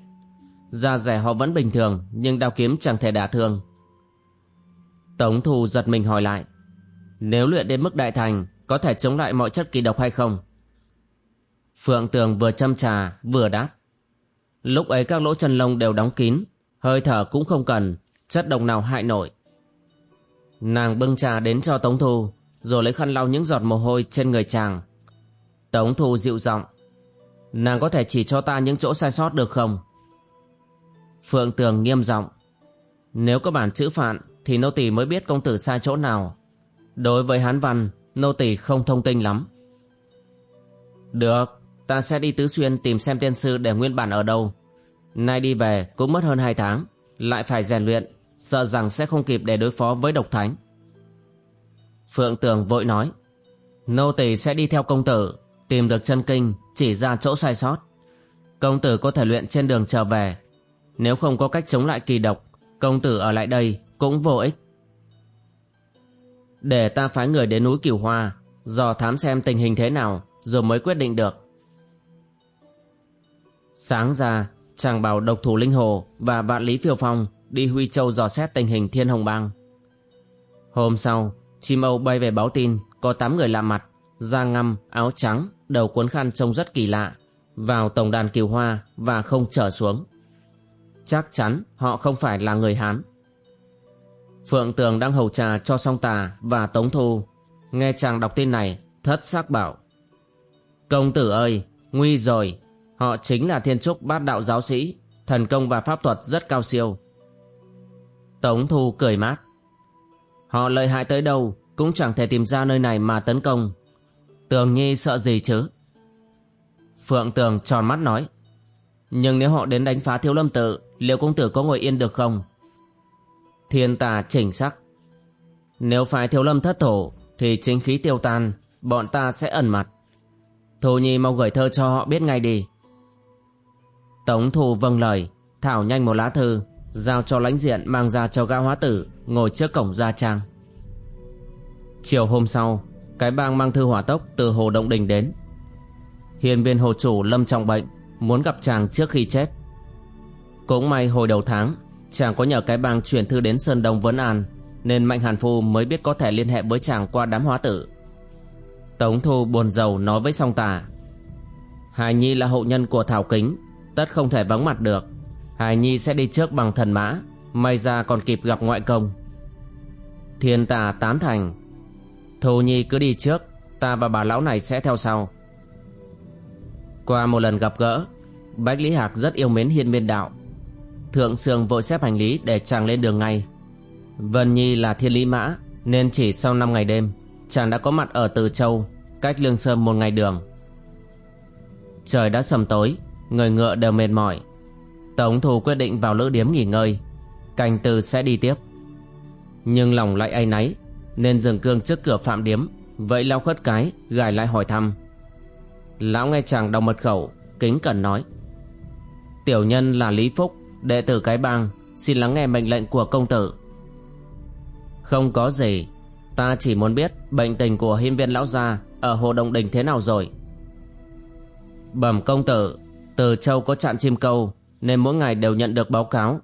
Da rẻ họ vẫn bình thường, nhưng đao kiếm chẳng thể đả thương. Tống Thù giật mình hỏi lại Nếu luyện đến mức đại thành Có thể chống lại mọi chất kỳ độc hay không Phượng Tường vừa châm trà vừa đáp Lúc ấy các lỗ chân lông đều đóng kín Hơi thở cũng không cần Chất độc nào hại nổi Nàng bưng trà đến cho Tống Thu rồi lấy khăn lau những giọt mồ hôi trên người chàng Tống Thu dịu giọng Nàng có thể chỉ cho ta những chỗ sai sót được không Phượng Tường nghiêm giọng Nếu có bản chữ phạn thì nô tỳ mới biết công tử sai chỗ nào. Đối với hán văn, nô tỳ không thông tin lắm. Được, ta sẽ đi tứ xuyên tìm xem tiên sư để nguyên bản ở đâu. Nay đi về cũng mất hơn hai tháng, lại phải rèn luyện, sợ rằng sẽ không kịp để đối phó với độc thánh. Phượng Tường vội nói, nô tỳ sẽ đi theo công tử, tìm được chân kinh, chỉ ra chỗ sai sót. Công tử có thể luyện trên đường trở về. Nếu không có cách chống lại kỳ độc, công tử ở lại đây cũng vô ích. Để ta phái người đến núi Cửu Hoa, dò thám xem tình hình thế nào, rồi mới quyết định được. Sáng ra, chàng bảo độc thủ Linh Hồ và vạn lý phiêu phong đi Huy Châu dò xét tình hình Thiên Hồng Bang. Hôm sau, chim Âu bay về báo tin có 8 người lạ mặt, da ngăm, áo trắng, đầu cuốn khăn trông rất kỳ lạ, vào tổng đàn Kiều Hoa và không trở xuống. Chắc chắn họ không phải là người Hán. Phượng Tường đang hầu trà cho song tà và Tống Thu. Nghe chàng đọc tin này, thất sắc bảo. Công tử ơi, nguy rồi. Họ chính là thiên trúc bát đạo giáo sĩ, thần công và pháp thuật rất cao siêu. Tống Thu cười mát. Họ lợi hại tới đâu cũng chẳng thể tìm ra nơi này mà tấn công. Tường Nhi sợ gì chứ? Phượng Tường tròn mắt nói. Nhưng nếu họ đến đánh phá thiếu lâm tự, liệu công tử có ngồi yên được không? Thiên tà chỉnh sắc. Nếu phải thiếu lâm thất thổ, thì chính khí tiêu tan, bọn ta sẽ ẩn mặt. Thu Nhi mau gửi thơ cho họ biết ngay đi. Tống Thù vâng lời, thảo nhanh một lá thư, giao cho lãnh diện mang ra cho gã hóa tử, ngồi trước cổng gia trang. Chiều hôm sau, cái bang mang thư hỏa tốc từ Hồ Động Đình đến. Hiền viên hồ chủ lâm trọng bệnh, muốn gặp chàng trước khi chết. Cũng may hồi đầu tháng, chàng có nhờ cái bang chuyển thư đến Sơn Đông Vấn An, nên Mạnh Hàn Phu mới biết có thể liên hệ với chàng qua đám hóa tử. Tống Thu buồn rầu nói với song tà. Hải Nhi là hậu nhân của Thảo Kính, tất không thể vắng mặt được. Hải Nhi sẽ đi trước bằng thần mã, may ra còn kịp gặp ngoại công. Thiên tà tán thành. Thu Nhi cứ đi trước, ta và bà lão này sẽ theo sau. Qua một lần gặp gỡ, Bách Lý Hạc rất yêu mến hiên viên đạo. Thượng sường vội xếp hành lý để chàng lên đường ngay. Vân Nhi là thiên lý mã, nên chỉ sau 5 ngày đêm, chàng đã có mặt ở Từ Châu, cách Lương Sơn một ngày đường. Trời đã sầm tối, người ngựa đều mệt mỏi. Tổng Thù quyết định vào lữ điếm nghỉ ngơi, canh từ sẽ đi tiếp. Nhưng lòng lại ai náy, nên dừng cương trước cửa phạm điếm, vậy lao khất cái, gài lại hỏi thăm. Lão nghe chàng đọc mật khẩu Kính cẩn nói Tiểu nhân là Lý Phúc Đệ tử cái bang Xin lắng nghe mệnh lệnh của công tử Không có gì Ta chỉ muốn biết Bệnh tình của hiên viên lão gia Ở Hồ Đông Đình thế nào rồi Bẩm công tử Từ châu có chặn chim câu nên mỗi ngày đều nhận được báo cáo.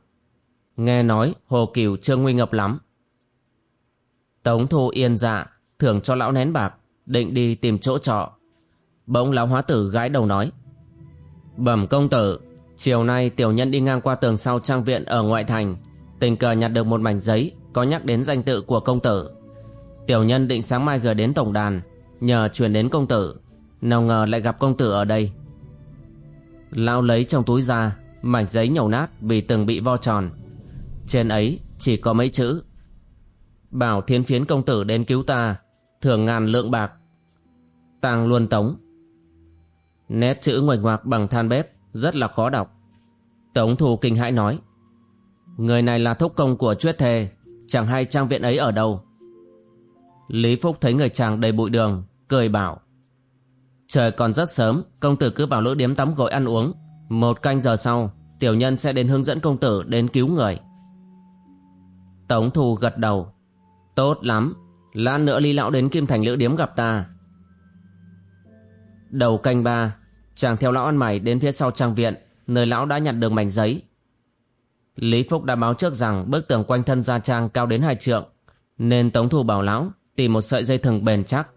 Nghe nói, Hồ Cửu chưa nguy ngập lắm. Tống thu yên dạ Thưởng cho lão nén bạc, Định đi tìm chỗ trọ. Bỗng lão hóa tử gái đầu nói, Bẩm công tử, Chiều nay tiểu nhân đi ngang qua tường sau trang viện ở ngoại thành, Tình cờ nhặt được một mảnh giấy Có nhắc đến danh tự của công tử. Tiểu nhân định sáng mai gửi đến tổng đàn, Nhờ truyền đến công tử, Nào ngờ lại gặp công tử ở đây. Lão lấy trong túi ra Mảnh giấy nhầu nát vì từng bị vo tròn. Trên ấy chỉ có mấy chữ. Bảo thiên phiến công tử đến cứu ta thường ngàn lượng bạc. Tàng luôn tống. Nét chữ ngoạch ngoạc bằng than bếp, Rất là khó đọc. Tống thù kinh hãi nói, Người này là thúc công của Chuyết Thề Chẳng hay trang viện ấy ở đâu. Lý Phúc thấy người chàng đầy bụi đường, Cười bảo, Trời còn rất sớm, Công tử cứ vào lữ điếm tắm gội ăn uống một canh giờ sau Tiểu nhân sẽ đến hướng dẫn công tử đến cứu người Tống thù gật đầu Tốt lắm Lát nữa Lý Lão đến Kim Thành lữ điếm gặp ta Đầu canh ba, chàng theo lão ăn mày đến phía sau trang viện, nơi lão đã nhặt được mảnh giấy. Lý Phúc đã báo trước rằng bức tường quanh thân gia trang cao đến hai trượng, nên Tống thù bảo lão tìm một sợi dây thừng bền chắc.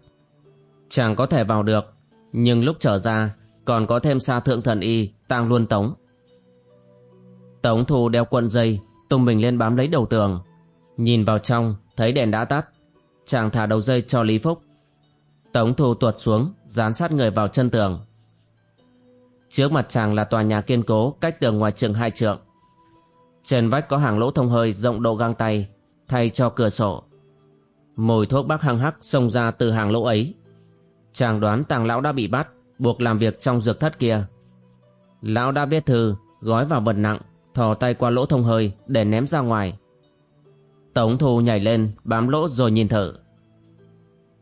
Chàng có thể vào được, nhưng lúc trở ra còn có thêm xa thượng thần y tang luôn Tống. Tống thu đeo cuộn dây, tung mình lên bám lấy đầu tường. Nhìn vào trong, thấy đèn đã tắt. Chàng thả đầu dây cho Lý Phúc. Tống thu tuột xuống, dán sát người vào chân tường. Trước mặt chàng là tòa nhà kiên cố cách tường ngoài trường hai trượng. Trên vách có hàng lỗ thông hơi rộng độ găng tay, thay cho cửa sổ. Mùi thuốc bắc hăng hắc xông ra từ hàng lỗ ấy. Chàng đoán tàng lão đã bị bắt, buộc làm việc trong dược thất kia. Lão đã viết thư, gói vào vật nặng, thò tay qua lỗ thông hơi để ném ra ngoài. Tống thu nhảy lên, bám lỗ rồi nhìn thử.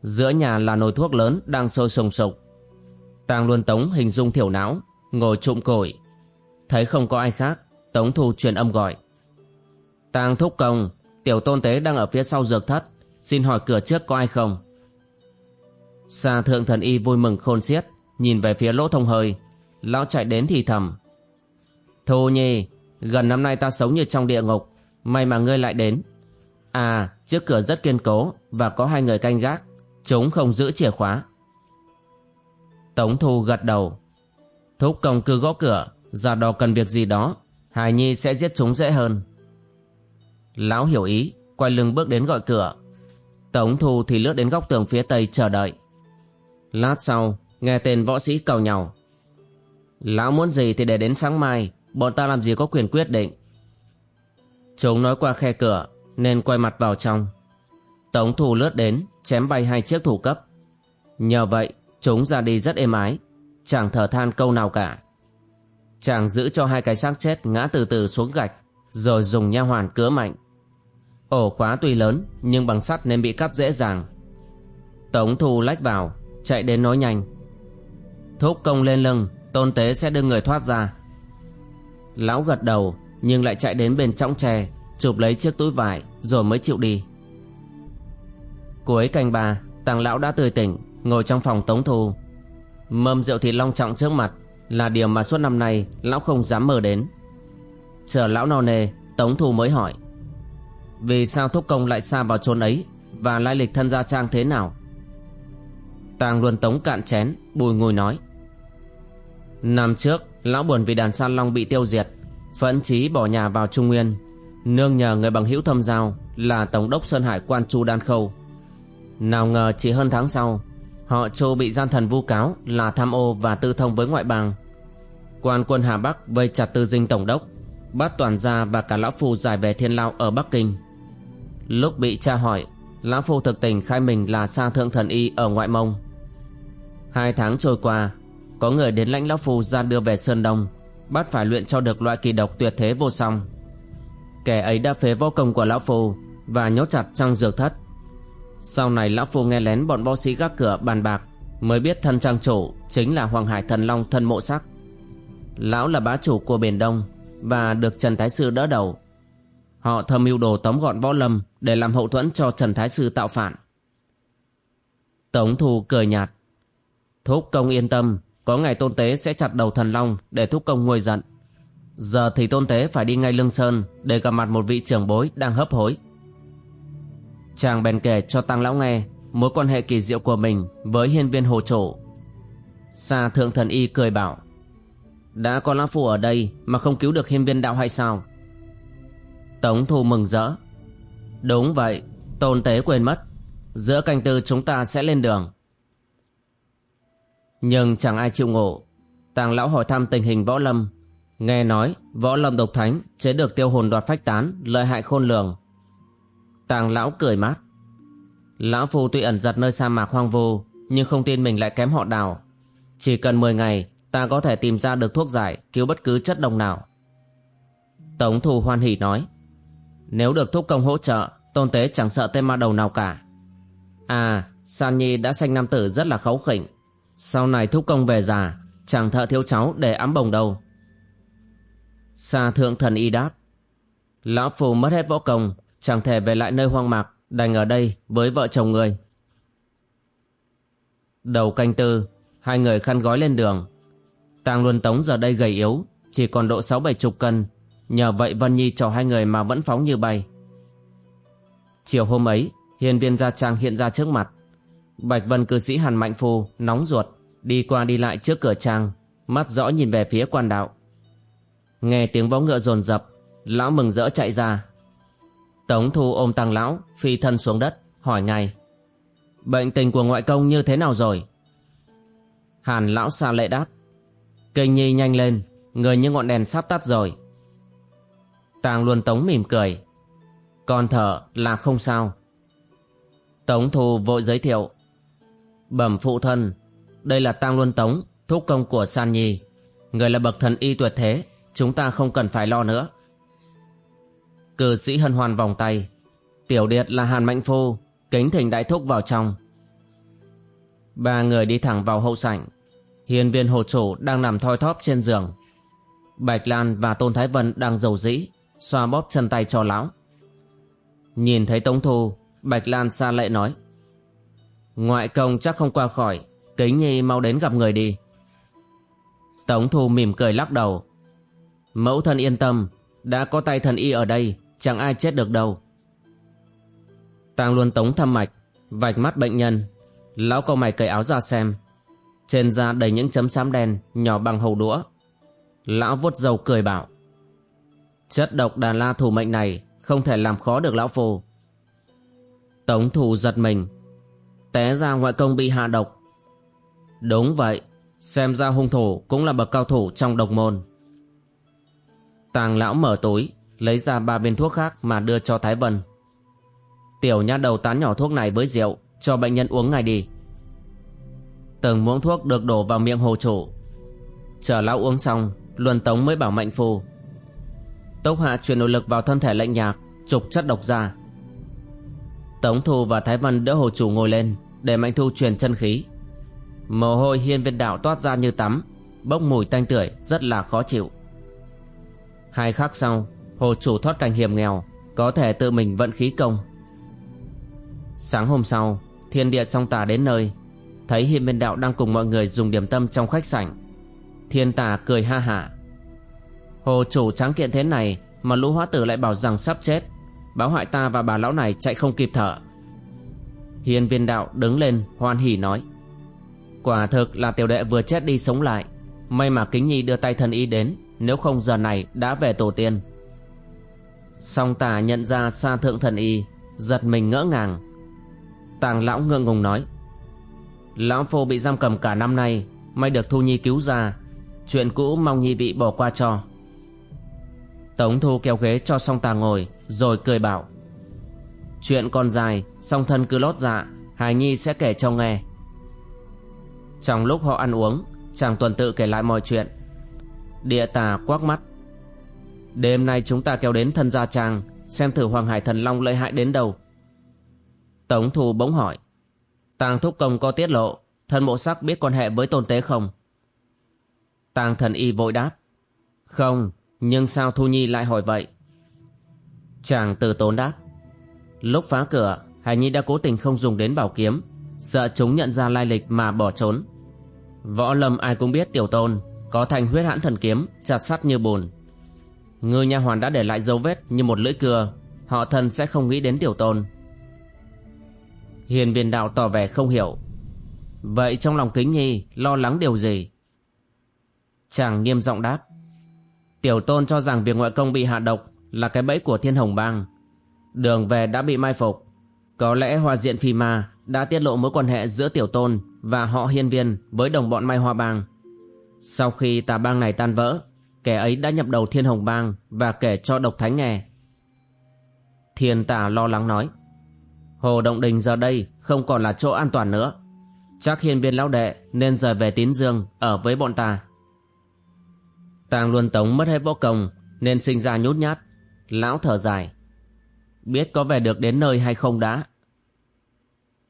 Giữa nhà là nồi thuốc lớn đang sôi sùng sục. Tàng Luân Tống hình dung thiểu não, ngồi trụm cổi. Thấy không có ai khác, Tống Thu truyền âm gọi. Tàng Thúc Công, tiểu tôn tế đang ở phía sau dược thất, xin hỏi cửa trước có ai không? Xa thượng thần y vui mừng khôn xiết, nhìn về phía lỗ thông hơi, lão chạy đến thì thầm. Thu Nhi, gần năm nay ta sống như trong địa ngục, may mà ngươi lại đến. À, trước cửa rất kiên cố và có hai người canh gác. Chúng không giữ chìa khóa. Tống Thu gật đầu. Thúc công cứ gõ cửa, ra đò cần việc gì đó, Hải Nhi sẽ giết chúng dễ hơn. Lão hiểu ý, quay lưng bước đến gọi cửa. Tống Thu thì lướt đến góc tường phía tây chờ đợi. Lát sau, nghe tên võ sĩ cầu nhau. Lão muốn gì thì để đến sáng mai, bọn ta làm gì có quyền quyết định. Chúng nói qua khe cửa, nên quay mặt vào trong. Tống thủ lướt đến, chém bay hai chiếc thủ cấp. Nhờ vậy, chúng ra đi rất êm ái, chẳng thở than câu nào cả. Chàng giữ cho hai cái xác chết ngã từ từ xuống gạch, rồi dùng nha hoàn cứa mạnh. Ổ khóa tuy lớn, nhưng bằng sắt nên bị cắt dễ dàng. Tống Thu lách vào, chạy đến nói nhanh. Thúc công lên lưng, tôn tế sẽ đưa người thoát ra. Lão gật đầu, nhưng lại chạy đến bên trọng tre, chụp lấy chiếc túi vải, rồi mới chịu đi. Cuối canh ba, tàng lão đã tươi tỉnh, ngồi trong phòng Tống Thu. Mâm rượu thịt long trọng trước mặt là điều mà suốt năm nay lão không dám mơ đến. Chờ lão no nề, Tống Thu mới hỏi. Vì sao thúc công lại xa vào chốn ấy và lai lịch thân gia trang thế nào? Tàng luân tống cạn chén, bùi ngùi nói. Năm trước, lão buồn vì đàn san long bị tiêu diệt, phẫn chí bỏ nhà vào Trung Nguyên, nương nhờ người bằng hữu thâm giao là Tổng đốc Sơn Hải quan Chu Đan Khâu. Nào ngờ chỉ hơn tháng sau, họ Chu bị gian thần vu cáo là tham ô và tư thông với ngoại bang. Quan quân Hà Bắc vây chặt tư dinh Tổng đốc, bắt toàn gia và cả lão phu giải về thiên lao ở Bắc Kinh. Lúc bị tra hỏi, lão phu thực tình khai mình là sa thượng thần y ở ngoại mông. Hai tháng trôi qua, có người đến lãnh lão phu ra đưa về Sơn Đông, bắt phải luyện cho được loại kỳ độc tuyệt thế vô song. Kẻ ấy đã phế võ công của lão phu và nhốt chặt trong dược thất. Sau này lão phu nghe lén bọn võ sĩ gác cửa bàn bạc, mới biết thân trang chủ chính là Hoàng Hải Thần Long thân mộ sắc. Lão là bá chủ của Biển Đông và được Trần Thái Sư đỡ đầu. Họ thầm mưu đồ tóm gọn võ lâm để làm hậu thuẫn cho Trần Thái Sư tạo phản. Tống Thu cười nhạt. Thúc công yên tâm, có ngày tôn tế sẽ chặt đầu thần long để thúc công nguôi giận. Giờ thì tôn tế phải đi ngay lương sơn để gặp mặt một vị trưởng bối đang hấp hối. Chàng bèn kể cho tăng lão nghe mối quan hệ kỳ diệu của mình với hiên viên hồ chủ. Xa thượng thần y cười bảo đã có lão phu ở đây mà không cứu được hiên viên đạo hay sao? Tống thu mừng rỡ. Đúng vậy, tôn tế quên mất. Giữa canh tư chúng ta sẽ lên đường. Nhưng chẳng ai chịu ngộ. Tàng lão hỏi thăm tình hình võ lâm. Nghe nói võ lâm độc thánh chế được tiêu hồn đoạt phách tán, lợi hại khôn lường. Tàng lão cười mát. Lão phu tuy ẩn giật nơi sa mạc hoang vu, nhưng không tin mình lại kém họ đào. Chỉ cần 10 ngày ta có thể tìm ra được thuốc giải cứu bất cứ chất độc nào. Tống Thù hoan hỉ nói, nếu được thúc công hỗ trợ, tôn tế chẳng sợ tên ma đầu nào cả. À, San Nhi đã sanh nam tử rất là khấu khỉnh. Sau này thúc công về già, chẳng thợ thiếu cháu để ấm bồng đâu. xa thượng thần y đáp, Lão Phù mất hết võ công, chẳng thể về lại nơi hoang mạc, đành ở đây với vợ chồng người. Đầu canh tư, hai người khăn gói lên đường, Tàng Luân Tống giờ đây gầy yếu, chỉ còn độ sáu bảy chục cân. Nhờ vậy Vân Nhi cho hai người mà vẫn phóng như bay. Chiều hôm ấy, hiền viên gia trang hiện ra trước mặt. Bạch Vân cư sĩ Hàn Mạnh Phu nóng ruột, đi qua đi lại trước cửa trang, mắt rõ nhìn về phía quan đạo. Nghe tiếng vó ngựa rồn rập, lão mừng rỡ chạy ra. Tống Thu ôm tăng lão, phi thân xuống đất, hỏi ngay. Bệnh tình của ngoại công như thế nào rồi? Hàn lão xa lệ đáp. Kinh nhi nhanh lên, người như ngọn đèn sắp tắt rồi. Tàng luôn Tống mỉm cười. Còn thở là không sao. Tống Thu vội giới thiệu. Bẩm phụ thân, đây là Tang Luân Tống, thúc công của San Nhi. Người là bậc thần y tuyệt thế, chúng ta không cần phải lo nữa. Cử sĩ hân hoan vòng tay. Tiểu điệt là Hàn Mạnh Phu, kính thỉnh đại thúc vào trong. Ba người đi thẳng vào hậu sảnh. Hiền viên hồ chủ đang nằm thoi thóp trên giường. Bạch Lan và Tôn Thái Vân đang dầu dĩ, xoa bóp chân tay cho lão. Nhìn thấy Tống Thu, Bạch Lan xa lệ nói. Ngoại công chắc không qua khỏi, kính nhi mau đến gặp người đi. Tống Thu mỉm cười lắc đầu. Mẫu thân yên tâm, đã có tay thần y ở đây, chẳng ai chết được đâu. Tàng luôn tống thăm mạch, vạch mắt bệnh nhân. Lão câu mày cởi áo ra xem, trên da đầy những chấm xám đen nhỏ bằng hầu đũa. Lão vuốt dầu cười bảo. Chất độc đàn la thủ mệnh này không thể làm khó được lão phù. Tống thủ giật mình Té ra ngoại công bị hạ độc. Đúng vậy, Xem ra hung thủ cũng là bậc cao thủ trong độc môn. Tàng lão mở túi, Lấy ra ba viên thuốc khác mà đưa cho Thái Vân. Tiểu nha đầu tán nhỏ thuốc này với rượu, Cho bệnh nhân uống ngay đi. Từng muỗng thuốc được đổ vào miệng hồ chủ. Chờ lão uống xong, Luân Tống mới bảo Mạnh phù Tốc hạ truyền nội lực vào thân thể lệnh nhạc Trục chất độc ra. Tống Thu và Thái vân đỡ hồ chủ ngồi lên. Để Mạnh Thu truyền chân khí. Mồ hôi hiên viên đạo toát ra như tắm, Bốc mùi tanh tưởi, rất là khó chịu. Hai khắc sau, Hồ chủ thoát cảnh hiểm nghèo, Có thể tự mình vận khí công. Sáng hôm sau, Thiên địa song tà đến nơi, Thấy hiên viên đạo đang cùng mọi người dùng điểm tâm trong khách sảnh. Thiên tà cười ha hả. Hồ chủ trắng kiện thế này Mà lũ hóa tử lại bảo rằng sắp chết, Báo hại ta và bà lão này chạy không kịp thở. Hiên viên đạo đứng lên, hoan hỉ nói. Quả thực là tiểu đệ vừa chết đi sống lại. May mà kính nhi đưa tay thần y đến, Nếu không giờ này đã về tổ tiên. Song tà nhận ra xa thượng thần y, Giật mình ngỡ ngàng. Tàng lão ngượng ngùng nói. Lão phu bị giam cầm cả năm nay, May được Thu Nhi cứu ra, Chuyện cũ mong nhi vị bỏ qua cho. Tống Thu kéo ghế cho song tà ngồi, Rồi cười bảo. Chuyện còn dài, Song thân cứ lót dạ Hải Nhi sẽ kể cho nghe. Trong lúc họ ăn uống, Chàng tuần tự kể lại mọi chuyện. Địa tà quắc mắt. Đêm nay chúng ta kéo đến thân gia trang, Xem thử Hoàng Hải Thần Long lợi hại đến đâu. Tống thù bỗng hỏi. Tàng Thúc Công có tiết lộ, Thân mộ sắc biết quan hệ với tôn tế không? Tàng thần y vội đáp. Không, Nhưng sao Thu Nhi lại hỏi vậy? Chàng từ tốn đáp. Lúc phá cửa, Hải Nhi đã cố tình không dùng đến bảo kiếm. Sợ chúng nhận ra lai lịch mà bỏ trốn. Võ lâm ai cũng biết tiểu tôn Có thành huyết hãn thần kiếm, Chặt sắt như bùn. Ngư nha hoàn đã để lại dấu vết như một lưỡi cưa, Họ thần sẽ không nghĩ đến tiểu tôn. Hiền viên đạo tỏ vẻ không hiểu. Vậy trong lòng kính nhi, Lo lắng điều gì? Chàng nghiêm giọng đáp. Tiểu tôn cho rằng việc ngoại công bị hạ độc Là cái bẫy của thiên hồng bang. Đường về đã bị mai phục Có lẽ hoa diện phi ma Đã tiết lộ mối quan hệ giữa tiểu tôn Và họ hiên viên với đồng bọn mai hoa bang Sau khi tà bang này tan vỡ, Kẻ ấy đã nhập đầu thiên hồng bang Và kể cho độc thánh nghe Thiên tà lo lắng nói, Hồ Động Đình giờ đây không còn là chỗ an toàn nữa Chắc hiên viên lão đệ nên rời về tín dương ở với bọn ta Tàng Luân Tống mất hết võ công nên sinh ra nhút nhát. Lão thở dài. Biết có về được đến nơi hay không đã.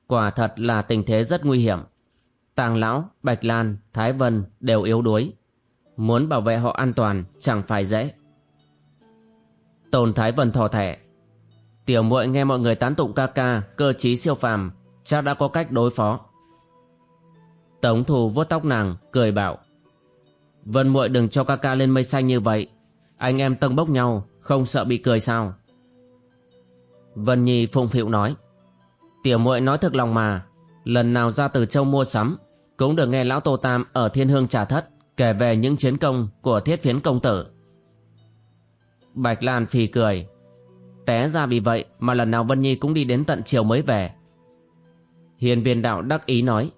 Quả thật là tình thế rất nguy hiểm. Tàng Lão, Bạch Lan, Thái Vân đều yếu đuối. Muốn bảo vệ họ an toàn chẳng phải dễ. Tôn Thái Vân thò thẻ. Tiểu muội nghe mọi người tán tụng ca ca, cơ trí siêu phàm, chắc đã có cách đối phó. Tống thù vuốt tóc nàng, cười bảo. Vân muội đừng cho ca ca lên mây xanh như vậy Anh em tâng bốc nhau Không sợ bị cười sao Vân Nhi phụng phịu nói. Tiểu muội nói thật lòng mà Lần nào ra từ châu mua sắm Cũng được nghe lão Tô Tam ở thiên hương trà thất Kể về những chiến công của thiết phiến công tử. Bạch Lan phì cười. Té ra vì vậy mà lần nào Vân Nhi cũng đi đến tận chiều mới về. Hiền viên đạo đắc ý nói.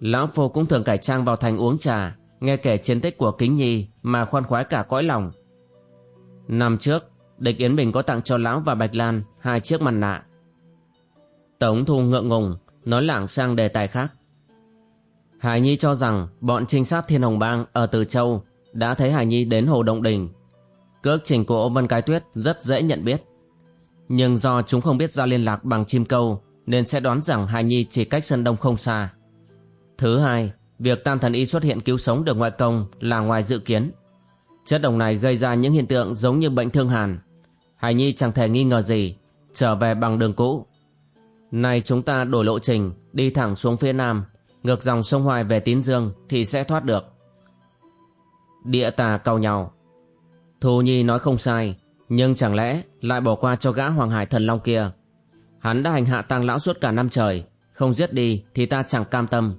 Lão Phu cũng thường cải trang vào thành uống trà nghe kể chiến tích của Kính Nhi mà khoan khoái cả cõi lòng. Năm trước, Địch Yến Bình có tặng cho Lão và Bạch Lan hai chiếc mặt nạ. Tống Thu ngượng ngùng, nói lảng sang đề tài khác. Hải Nhi cho rằng bọn trinh sát Thiên Hồng Bang ở Từ Châu đã thấy Hải Nhi đến Hồ Động Đình. Cước trình của Vân Cái Tuyết rất dễ nhận biết. Nhưng do chúng không biết ra liên lạc bằng chim câu nên sẽ đoán rằng Hải Nhi chỉ cách sân đông không xa. Thứ hai, Việc tam thần y xuất hiện cứu sống được ngoại công là ngoài dự kiến. Chất độc này gây ra những hiện tượng giống như bệnh thương hàn. Hải Nhi chẳng thể nghi ngờ gì, trở về bằng đường cũ. Nay chúng ta đổi lộ trình, đi thẳng xuống phía nam, ngược dòng sông Hoài về Tín Dương thì sẽ thoát được. Địa tà cầu nhau. Thu Nhi nói không sai, nhưng chẳng lẽ lại bỏ qua cho gã Hoàng Hải Thần Long kia. Hắn đã hành hạ tang lão suốt cả năm trời, không giết đi thì ta chẳng cam tâm.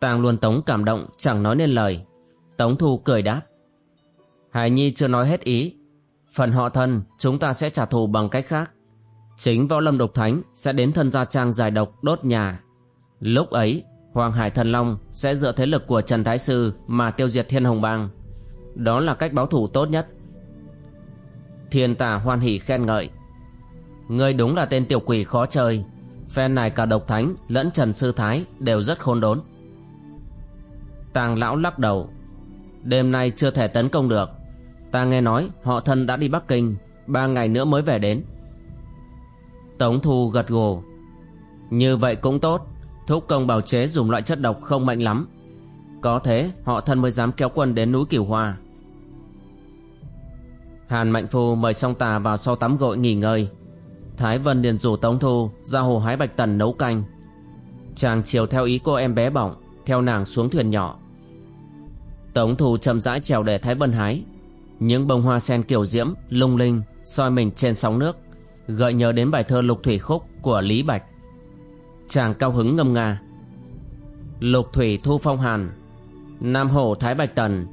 Tàng luôn Tống cảm động chẳng nói nên lời. Tống Thu cười đáp. Hải Nhi chưa nói hết ý. Phần họ thân chúng ta sẽ trả thù bằng cách khác. Chính võ lâm độc thánh sẽ đến thân gia trang giải độc đốt nhà. Lúc ấy, Hoàng Hải Thần Long sẽ dựa thế lực của Trần Thái Sư mà tiêu diệt Thiên Hồng Bang. Đó là cách báo thủ tốt nhất. Thiên tả hoan hỉ khen ngợi. Ngươi đúng là tên tiểu quỷ khó chơi. Phen này cả độc thánh lẫn Trần Sư Thái đều rất khôn đốn. Tàng lão lắc đầu. Đêm nay chưa thể tấn công được. Ta nghe nói họ thân đã đi Bắc Kinh, ba ngày nữa mới về đến. Tống Thu gật gù. Như vậy cũng tốt, thúc công bào chế dùng loại chất độc không mạnh lắm. Có thế họ thân mới dám kéo quân đến núi Cửu Hoa. Hàn Mạnh Phu mời song tà vào sau tắm gội nghỉ ngơi. Thái Vân liền rủ Tống Thu ra hồ hái bạch tần nấu canh. Chàng chiều theo ý cô em bé bỏng, theo nàng xuống thuyền nhỏ. Tống Thu chậm rãi trèo để Thái Vân hái. Những bông hoa sen kiểu diễm, lung linh, soi mình trên sóng nước, gợi nhớ đến bài thơ Lục Thủy Khúc của Lý Bạch. Chàng cao hứng ngâm nga. Lục Thủy Thu Phong Hàn, Nam Hổ Thái Bạch Tần,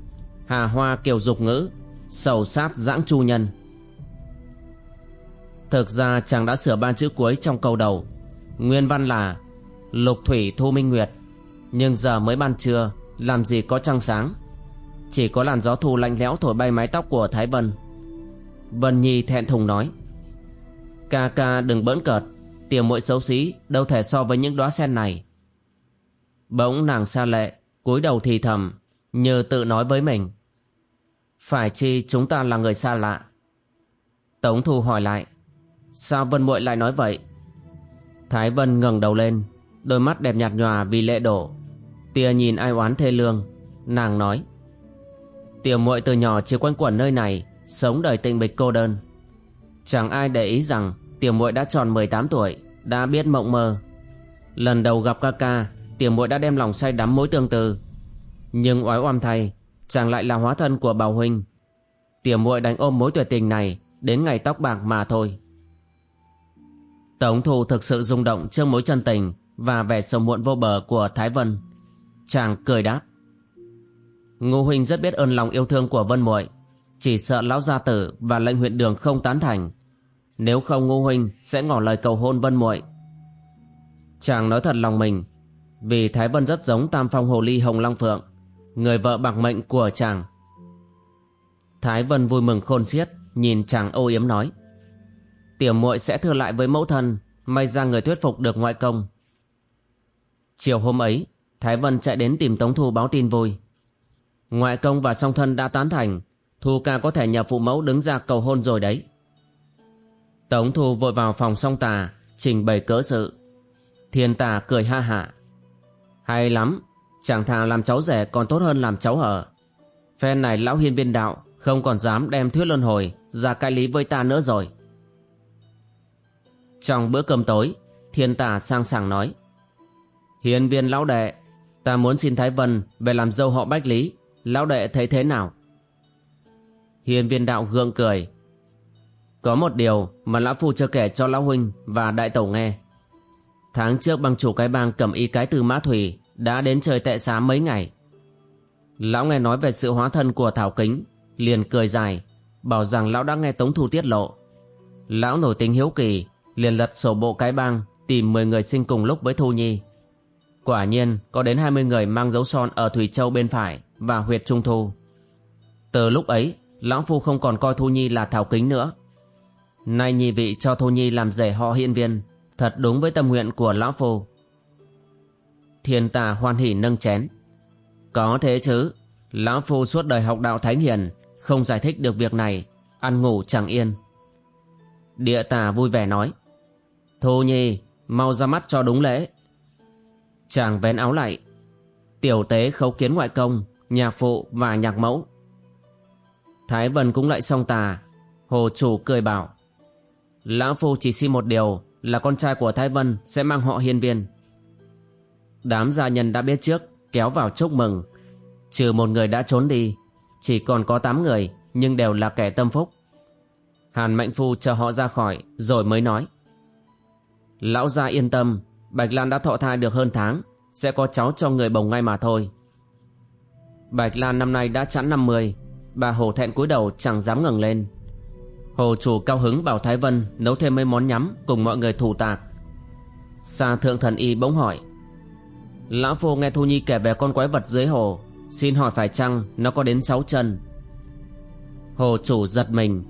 Hà Hoa Kiều Dục Ngữ, Sầu sát giãng chu nhân Thực ra chàng đã sửa ba chữ cuối trong câu đầu Nguyên văn là Lục thủy thu minh nguyệt Nhưng giờ mới ban trưa Làm gì có trăng sáng chỉ có làn gió thu lạnh lẽo thổi bay mái tóc của Thái Vân. Vân Nhi thẹn thùng nói, Ca ca đừng bỡn cợt, Tiểu muội xấu xí, Đâu thể so với những đóa sen này. Bỗng nàng xa lệ, cúi đầu thì thầm Như tự nói với mình, phải chi chúng ta là người xa lạ. Tống Thu hỏi lại, Sao Vân muội lại nói vậy? Thái Vân ngẩng đầu lên, Đôi mắt đẹp nhạt nhòa vì lệ đổ Tia nhìn ai oán thê lương, Nàng nói Tiểu muội từ nhỏ chỉ quanh quẩn nơi này, Sống đời tịnh bịch cô đơn Chẳng ai để ý rằng Tiểu muội đã tròn 18 tuổi, Đã biết mộng mơ Lần đầu gặp ca ca, Tiểu muội đã đem lòng say đắm mối tương tư Nhưng oái oăm thay, chàng lại là hóa thân của Bảo Huynh. Tiểu muội đánh ôm mối tuyệt tình này đến ngày tóc bạc mà thôi. Tống Thu thực sự rung động trước mối chân tình và vẻ sầu muộn vô bờ của Thái Vân. Chàng cười đáp. Ngô Huynh rất biết ơn lòng yêu thương của Vân muội chỉ sợ lão gia tử và lệnh huyện đường không tán thành. Nếu không Ngô Huynh sẽ ngỏ lời cầu hôn Vân muội Chàng nói thật lòng mình, vì Thái Vân rất giống Tam Phong Hồ Ly Hồng Long Phượng người vợ bạc mệnh của chàng. Thái Vân vui mừng khôn xiết, nhìn chàng âu yếm nói. Tiểu muội sẽ thưa lại với mẫu thân, may ra người thuyết phục được ngoại công. Chiều hôm ấy, Thái Vân chạy đến tìm Tống Thu báo tin vui. Ngoại công và song thân đã tán thành, Thu ca có thể nhờ phụ mẫu đứng ra cầu hôn rồi đấy. Tống Thu vội vào phòng song tà, trình bày cớ sự. Thiên tà cười ha hạ. Hay lắm, Chẳng thà làm cháu rể còn tốt hơn làm cháu hở Phen này lão hiên viên đạo Không còn dám đem thuyết luân hồi Ra cai lý với ta nữa rồi Trong bữa cơm tối Thiên tà sang sảng nói Hiên viên lão đệ Ta muốn xin Thái Vân về làm dâu họ Bách Lý Lão đệ thấy thế nào hiền viên đạo gượng cười Có một điều mà lão phu chưa kể cho lão huynh và đại tổ nghe Tháng trước băng chủ cái bang cầm y cái từ Mã Thủy đã đến trời tệ xá mấy ngày. Lão nghe nói về sự hóa thân của Thảo Kính, liền cười dài, bảo rằng lão đã nghe Tống Thu tiết lộ. Lão nổi tính hiếu kỳ, liền lật sổ bộ cái bang, tìm 10 người sinh cùng lúc với Thu Nhi. Quả nhiên, có đến 20 người mang dấu son ở Thủy Châu bên phải và huyệt Trung Thu. Từ lúc ấy, Lão Phu không còn coi Thu Nhi là Thảo Kính nữa. Nay nhị vị cho Thu Nhi làm rể họ hiên viên, thật đúng với tâm nguyện của Lão Phu. Thiên tà hoan hỉ nâng chén Có thế chứ Lão Phu suốt đời học đạo thánh hiền Không giải thích được việc này Ăn ngủ chẳng yên Địa tà vui vẻ nói Thu Nhi mau ra mắt cho đúng lễ Chàng vén áo lại Tiểu tế khấu kiến ngoại công Nhạc phụ và nhạc mẫu Thái Vân cũng lại xong tà Hồ chủ cười bảo Lão Phu chỉ xin một điều Là con trai của Thái Vân sẽ mang họ hiên viên Đám gia nhân đã biết trước kéo vào chúc mừng. Trừ một người đã trốn đi, chỉ còn có 8 người nhưng đều là kẻ tâm phúc. Hàn Mạnh Phu chờ họ ra khỏi rồi mới nói. Lão gia yên tâm, Bạch Lan đã thọ thai được hơn tháng, sẽ có cháu cho người bồng ngay mà thôi. Bạch Lan năm nay đã chẵn 50, bà hổ thẹn cúi đầu chẳng dám ngẩng lên. Hồ chủ cao hứng bảo Thái Vân nấu thêm mấy món nhắm cùng mọi người thủ tạc. Sa thượng thần y bỗng hỏi. Lão Phu nghe Thu Nhi kể về con quái vật dưới hồ. Xin hỏi phải chăng nó có đến sáu chân? Hồ chủ giật mình.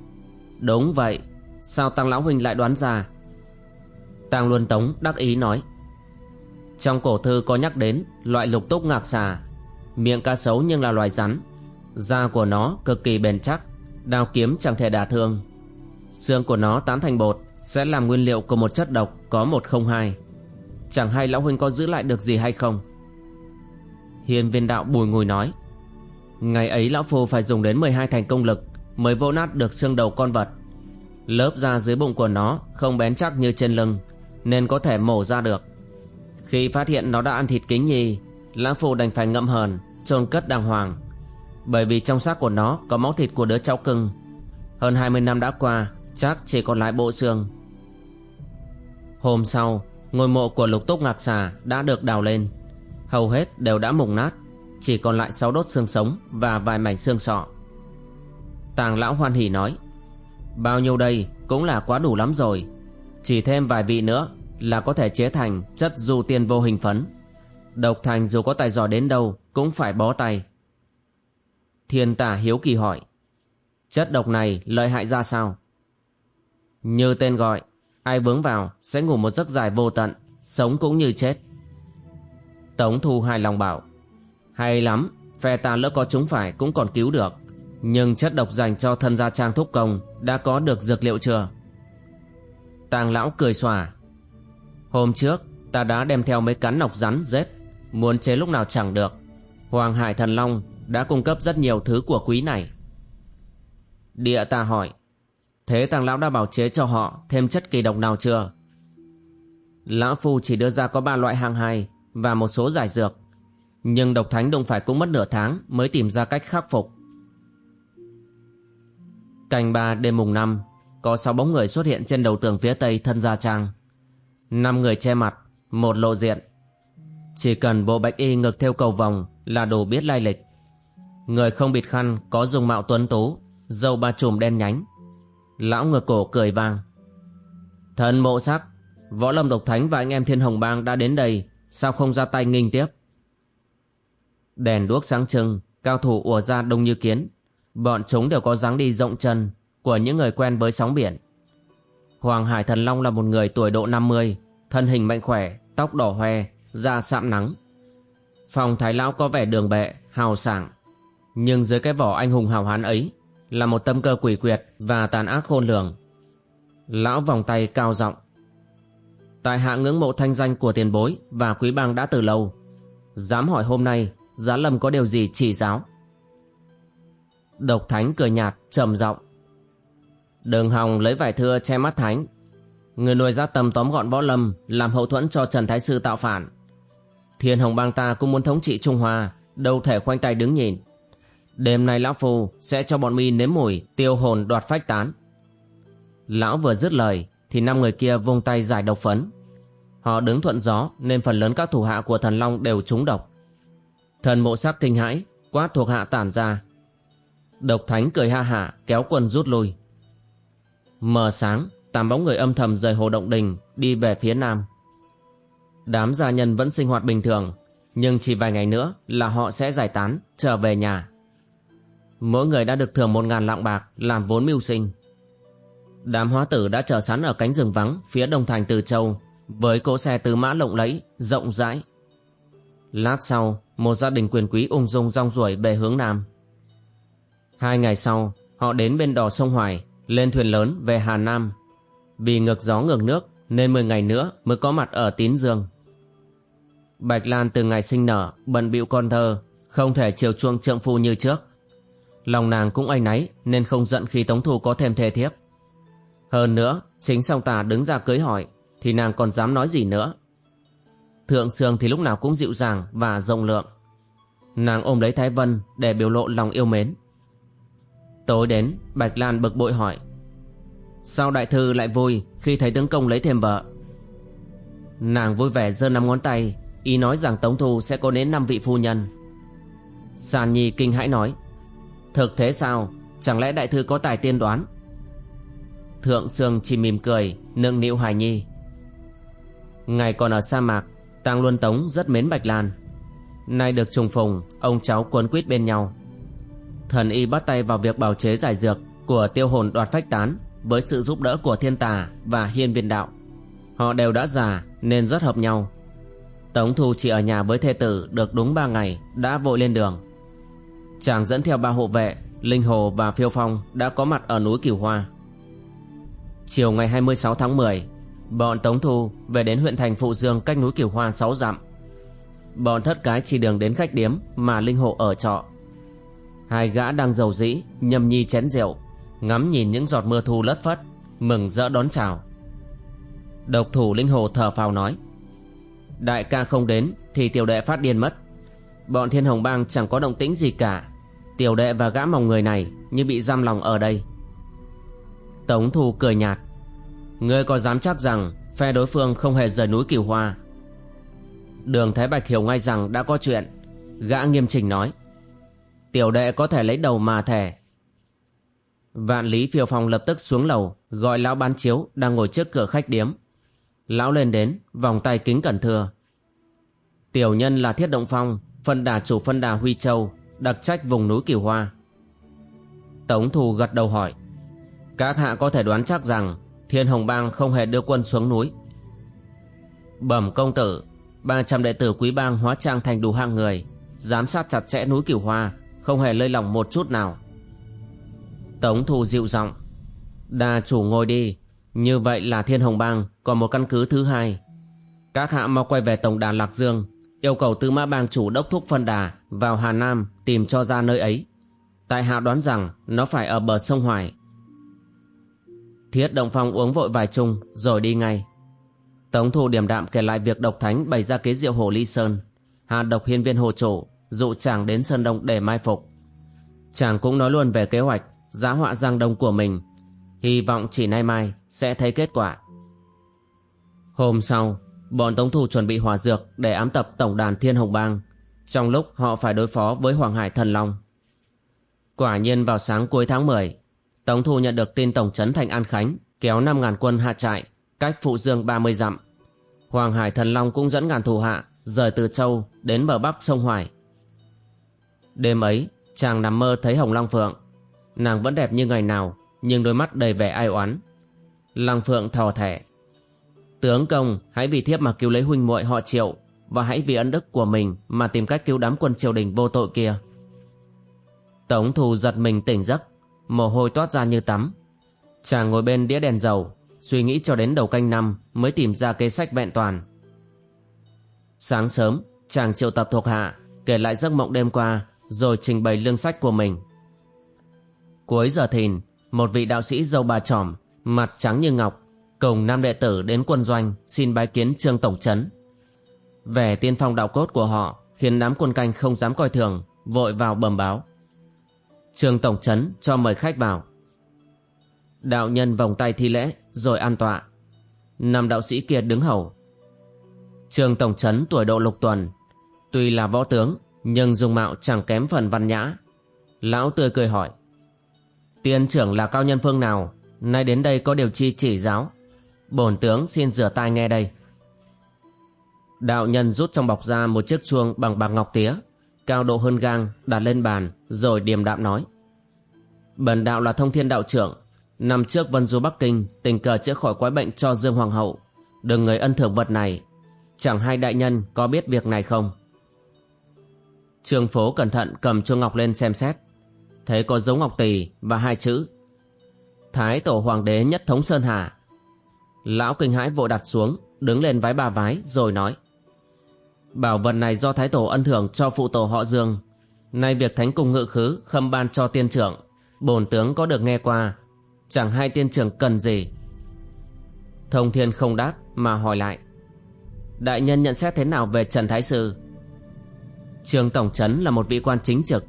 Đúng vậy. Sao Tăng Lão Huynh lại đoán ra? Tăng Luân Tống đắc ý nói. Trong cổ thư có nhắc đến loại lục túc ngạc xà. Miệng cá sấu nhưng là loài rắn. Da của nó cực kỳ bền chắc. Đao kiếm chẳng thể đả thương Xương của nó tán thành bột, Sẽ làm nguyên liệu của một chất độc có một không hai Chẳng hay lão huynh có giữ lại được gì hay không Hiền viên đạo bùi ngùi nói, Ngày ấy lão phu phải dùng đến 12 thành công lực Mới vỗ nát được xương đầu con vật Lớp da dưới bụng của nó không bén chắc như trên lưng, Nên có thể mổ ra được Khi phát hiện nó đã ăn thịt kính nhi lãng phụ đành phải ngậm hờn, chôn cất đàng hoàng. Bởi vì trong xác của nó có máu thịt của đứa cháu cưng. Hơn 20 năm đã qua, Chắc chỉ còn lại bộ xương. Hôm sau, Ngôi mộ của lục túc ngạc xà đã được đào lên. Hầu hết đều đã mục nát, Chỉ còn lại sáu đốt xương sống Và vài mảnh xương sọ. Tàng lão hoan hỉ nói, Bao nhiêu đây cũng là quá đủ lắm rồi. Chỉ thêm vài vị nữa Là có thể chế thành chất du tiên vô hình phấn. Độc thành dù có tài giỏi đến đâu Cũng phải bó tay Thiên tả hiếu kỳ hỏi Chất độc này lợi hại ra sao? Như tên gọi, ai vướng vào sẽ ngủ một giấc dài vô tận, sống cũng như chết. Tống Thu hài lòng bảo, hay lắm, phe ta lỡ có chúng phải cũng còn cứu được. Nhưng chất độc dành cho thân gia trang thúc công đã có được dược liệu chưa? Tàng lão cười xòa. Hôm trước, ta đã đem theo mấy cắn nọc rắn rết, muốn chế lúc nào chẳng được. Hoàng Hải Thần Long đã cung cấp rất nhiều thứ của quý này. Địa ta hỏi, Thế tàng lão đã bảo chế cho họ Thêm chất kỳ độc nào chưa Lão Phu chỉ đưa ra có ba loại hàng hài Và một số giải dược, Nhưng độc thánh đụng phải cũng mất nửa tháng Mới tìm ra cách khắc phục Cành ba đêm mùng năm, Có sáu bóng người xuất hiện trên đầu tường phía tây thân gia trang năm người che mặt, Một lộ diện chỉ cần bộ bạch y ngực theo cầu vòng Là đủ biết lai lịch. Người không bịt khăn có dùng mạo tuấn tú, dâu ba chùm đen nhánh. Lão ngược cổ cười vang. Thần mộ sắc, võ lâm độc thánh và anh em thiên hồng bang đã đến đây, sao không ra tay nghinh tiếp? Đèn đuốc sáng trưng, cao thủ ùa ra đông như kiến. Bọn chúng đều có dáng đi rộng chân của những người quen với sóng biển. Hoàng hải thần long là một người tuổi độ 50 thân hình mạnh khỏe, tóc đỏ hoe da sạm nắng phòng thái lão có vẻ đường bệ, hào sảng nhưng dưới cái vỏ anh hùng hào hán ấy là một tâm cơ quỷ quyệt và tàn ác khôn lường. Lão vòng tay cao giọng Tại hạ ngưỡng mộ thanh danh của tiền bối và quý bang đã từ lâu. Dám hỏi hôm nay giá lâm có điều gì chỉ giáo? Độc thánh cười nhạt, trầm giọng Đường hòng lấy vải thưa che mắt thánh. Người nuôi ra tầm tóm gọn võ lâm, làm hậu thuẫn cho Trần Thái Sư tạo phản. Thiên hồng bang ta cũng muốn thống trị Trung Hoa, đâu thể khoanh tay đứng nhìn. Đêm nay lão phu sẽ cho bọn mi nếm mùi tiêu hồn đoạt phách tán. Lão vừa dứt lời thì năm người kia vung tay giải độc phấn. Họ đứng thuận gió nên phần lớn các thủ hạ của thần long đều trúng độc. Thần mộ sắc kinh hãi, quát thuộc hạ tản ra. Độc thánh cười ha hả kéo quân rút lui. Mờ sáng, tám bóng người âm thầm rời hồ động đình đi về phía nam. Đám gia nhân vẫn sinh hoạt bình thường, nhưng chỉ vài ngày nữa là họ sẽ giải tán, trở về nhà. Mỗi người đã được thưởng một ngàn lạng bạc làm vốn mưu sinh. Đám hóa tử đã chờ sẵn ở cánh rừng vắng phía đông thành Từ Châu với cỗ xe tứ mã lộng lẫy, rộng rãi. Lát sau, một gia đình quyền quý ung dung rong ruổi về hướng nam. Hai ngày sau, họ đến bên đò sông Hoài, lên thuyền lớn về Hà Nam. Vì ngược gió ngược nước nên 10 ngày nữa mới có mặt ở Tín Dương. Bạch Lan từ ngày sinh nở, bận bịu con thơ, không thể chiều chuông trượng phu như trước. Lòng nàng cũng áy náy nên không giận khi Tống Thu có thêm thê thiếp. Hơn nữa, chính song tà đứng ra cưới hỏi thì nàng còn dám nói gì nữa. Thượng Sương thì lúc nào cũng dịu dàng và rộng lượng. Nàng ôm lấy Thái Vân để biểu lộ lòng yêu mến. Tối đến, Bạch Lan bực bội hỏi Sao đại thư lại vui khi thấy tướng công lấy thêm vợ? Nàng vui vẻ giơ năm ngón tay Ý nói rằng Tống Thu sẽ có đến năm vị phu nhân. Sàn Nhi kinh hãi nói, Thực thế sao? Chẳng lẽ đại thư có tài tiên đoán? Thượng Sương chỉ mỉm cười nương nịu hài nhi. Ngày còn ở sa mạc, Tang Luân Tống rất mến Bạch Lan. Nay được trùng phùng, Ông cháu cuốn quýt bên nhau. Thần y bắt tay vào việc bào chế giải dược Của tiêu hồn đoạt phách tán Với sự giúp đỡ của thiên tà Và hiên viên đạo. Họ đều đã già nên rất hợp nhau. Tống Thu chỉ ở nhà với thê tử Được đúng ba ngày, đã vội lên đường. Chàng dẫn theo ba hộ vệ, Linh Hồ và Phiêu Phong đã có mặt ở núi Cửu Hoa. Chiều ngày 26 tháng 10 Bọn Tống Thu về đến huyện thành Phụ Dương cách núi Cửu Hoa 6 dặm. Bọn thất cái chỉ đường đến khách điếm mà Linh Hồ ở trọ. Hai gã đang giàu dĩ, nhâm nhi chén rượu, Ngắm nhìn những giọt mưa thu lất phất, Mừng rỡ đón chào. Độc thủ Linh Hồ thở phào nói Đại ca không đến Thì tiểu đệ phát điên mất. Bọn thiên hồng bang chẳng có động tĩnh gì cả. Tiểu đệ và gã mòng người này Như bị giam lòng ở đây. Tống Thu cười nhạt. Ngươi có dám chắc rằng Phe đối phương không hề rời núi Cửu Hoa? Đường Thái Bạch hiểu ngay rằng đã có chuyện. Gã nghiêm chỉnh nói. Tiểu đệ có thể lấy đầu mà thẻ. Vạn Lý Phiêu Phong lập tức xuống lầu, Gọi lão bán chiếu đang ngồi trước cửa khách điếm. Lão lên đến, Vòng tay kính cẩn thưa. Tiểu nhân là Thiết Động Phong, Phân đà chủ phân đà Huy Châu, Đặc trách vùng núi Kiều Hoa. Tống Thù gật đầu hỏi, Các hạ có thể đoán chắc rằng Thiên Hồng Bang không hề đưa quân xuống núi? Bẩm công tử 300 đệ tử quý bang hóa trang thành đủ hạng người, Giám sát chặt chẽ núi Kiều Hoa, Không hề lơi lỏng một chút nào. Tống Thù dịu giọng Đà chủ ngồi đi như vậy là Thiên Hồng Bang Còn một căn cứ thứ hai. Các hạ mau quay về tổng đàn Lạc Dương, Yêu cầu Tư Mã Bang chủ đốc thúc phân đà Vào Hà Nam tìm cho ra nơi ấy. Tại hạ đoán rằng Nó phải ở bờ sông Hoài. Thiết Động Phong uống vội vài chung Rồi đi ngay. Tống thủ điểm đạm kể lại việc độc thánh bày ra kế diệu hồ ly sơn. Hà độc hiên viên hồ chủ Dụ chàng đến Sơn Đông để mai phục. Chàng cũng nói luôn về kế hoạch Giá họa Giang Đông của mình. Hy vọng chỉ nay mai sẽ thấy kết quả. Hôm sau, Bọn Tống thủ chuẩn bị hòa dược Để ám tập tổng đàn Thiên Hồng Bang. Trong lúc họ phải đối phó với Hoàng Hải Thần Long. Quả nhiên vào sáng cuối tháng 10 Tống thủ nhận được tin Tổng trấn Thành An Khánh Kéo 5.000 quân hạ trại Cách Phụ Dương 30 dặm. Hoàng Hải Thần Long cũng dẫn ngàn thủ hạ Rời từ Châu đến bờ bắc sông Hoài. Đêm ấy, Chàng nằm mơ thấy Hồng Long Phượng. Nàng vẫn đẹp như ngày nào, Nhưng đôi mắt đầy vẻ ai oán. Lăng Phượng thò thẻ. Tướng công, hãy vì thiếp mà cứu lấy huynh muội họ triệu Và hãy vì ân đức của mình Mà tìm cách cứu đám quân triều đình vô tội kia. Tống thù giật mình tỉnh giấc, Mồ hôi toát ra như tắm. Chàng ngồi bên đĩa đèn dầu, Suy nghĩ cho đến đầu canh năm Mới tìm ra kế sách vẹn toàn. Sáng sớm, Chàng triệu tập thuộc hạ, Kể lại giấc mộng đêm qua, Rồi trình bày lương sách của mình. Cuối giờ thìn, Một vị đạo sĩ dâu bà tròm Mặt trắng như ngọc, Cùng nam đệ tử đến quân doanh Xin bái kiến trương tổng trấn. Vẻ tiên phong đạo cốt của họ Khiến đám quân canh không dám coi thường, Vội vào bẩm báo. Trương tổng trấn cho mời khách vào. Đạo nhân vòng tay thi lễ Rồi an tọa. Năm đạo sĩ kia đứng hầu. Trương tổng trấn tuổi độ lục tuần, Tuy là võ tướng, Nhưng dung mạo chẳng kém phần văn nhã. Lão tươi cười hỏi, Tiên trưởng là cao nhân phương nào? Nay đến đây có điều chi chỉ giáo. Bổn tướng xin rửa tai nghe đây. Đạo nhân rút trong bọc ra một chiếc chuông bằng bạc ngọc tía, Cao độ hơn gang, đặt lên bàn, Rồi điềm đạm nói. Bần đạo là thông thiên đạo trưởng Năm trước vân du Bắc Kinh, Tình cờ chữa khỏi quái bệnh cho Dương Hoàng hậu. Đừng người ân thưởng vật này, Chẳng hai đại nhân có biết việc này không? Trương phố cẩn thận cầm chuông ngọc lên xem xét. Thấy có dấu ngọc tỳ và hai chữ Thái tổ hoàng đế nhất thống Sơn Hà. Lão kinh hãi vội đặt xuống, Đứng lên vái bà vái, rồi nói. Bảo vật này do Thái tổ ân thưởng cho phụ tổ họ Dương. Nay việc thánh cung ngự khứ khâm ban cho tiên trưởng. Bổn tướng có được nghe qua. Chẳng hai tiên trưởng cần gì? Thông thiên không đáp, mà hỏi lại. Đại nhân nhận xét thế nào về Trần Thái Sư? Trường Tổng Trấn là một vị quan chính trực,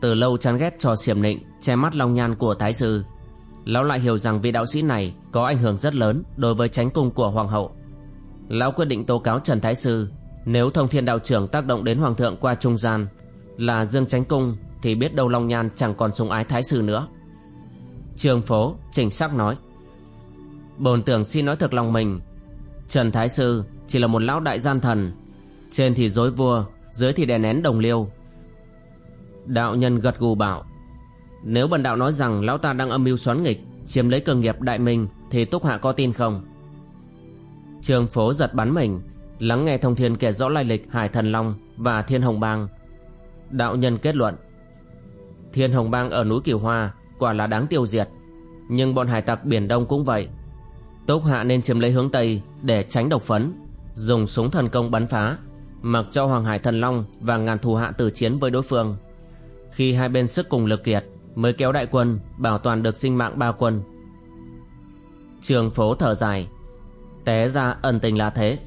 Từ lâu chán ghét trò xiểm nịnh, Che mắt long nhan của Thái Sư. Lão lại hiểu rằng vị đạo sĩ này Có ảnh hưởng rất lớn đối với chánh cung của Hoàng hậu. Lão quyết định tố cáo Trần Thái Sư, Nếu thông thiên đạo trưởng tác động đến Hoàng thượng qua trung gian Là Dương chánh Cung, Thì biết đâu Long Nhan chẳng còn sùng ái Thái Sư nữa. Trường phố chỉnh sắc nói, Bồn tưởng xin nói thật lòng mình, Trần Thái Sư chỉ là một lão đại gian thần, Trên thì dối vua, Dưới thì đè nén đồng liêu. Đạo nhân gật gù bảo nếu bần đạo nói rằng lão ta đang âm mưu xoắn nghịch, Chiếm lấy cường nghiệp đại minh, Thì Túc Hạ có tin không? Trường phố giật bắn mình, Lắng nghe thông thiên kể rõ lai lịch Hải Thần Long và Thiên Hồng Bang. Đạo nhân kết luận, Thiên Hồng Bang ở núi Kiều Hoa Quả là đáng tiêu diệt, Nhưng bọn hải tặc Biển Đông cũng vậy. Túc Hạ nên chiếm lấy hướng Tây Để tránh độc phấn, Dùng súng thần công bắn phá, Mặc cho Hoàng Hải Thần Long Và ngàn thù hạ tử chiến với đối phương. Khi hai bên sức cùng lực kiệt Mới kéo đại quân, Bảo toàn được sinh mạng ba quân. Trường phố thở dài, Té ra ẩn tình là thế.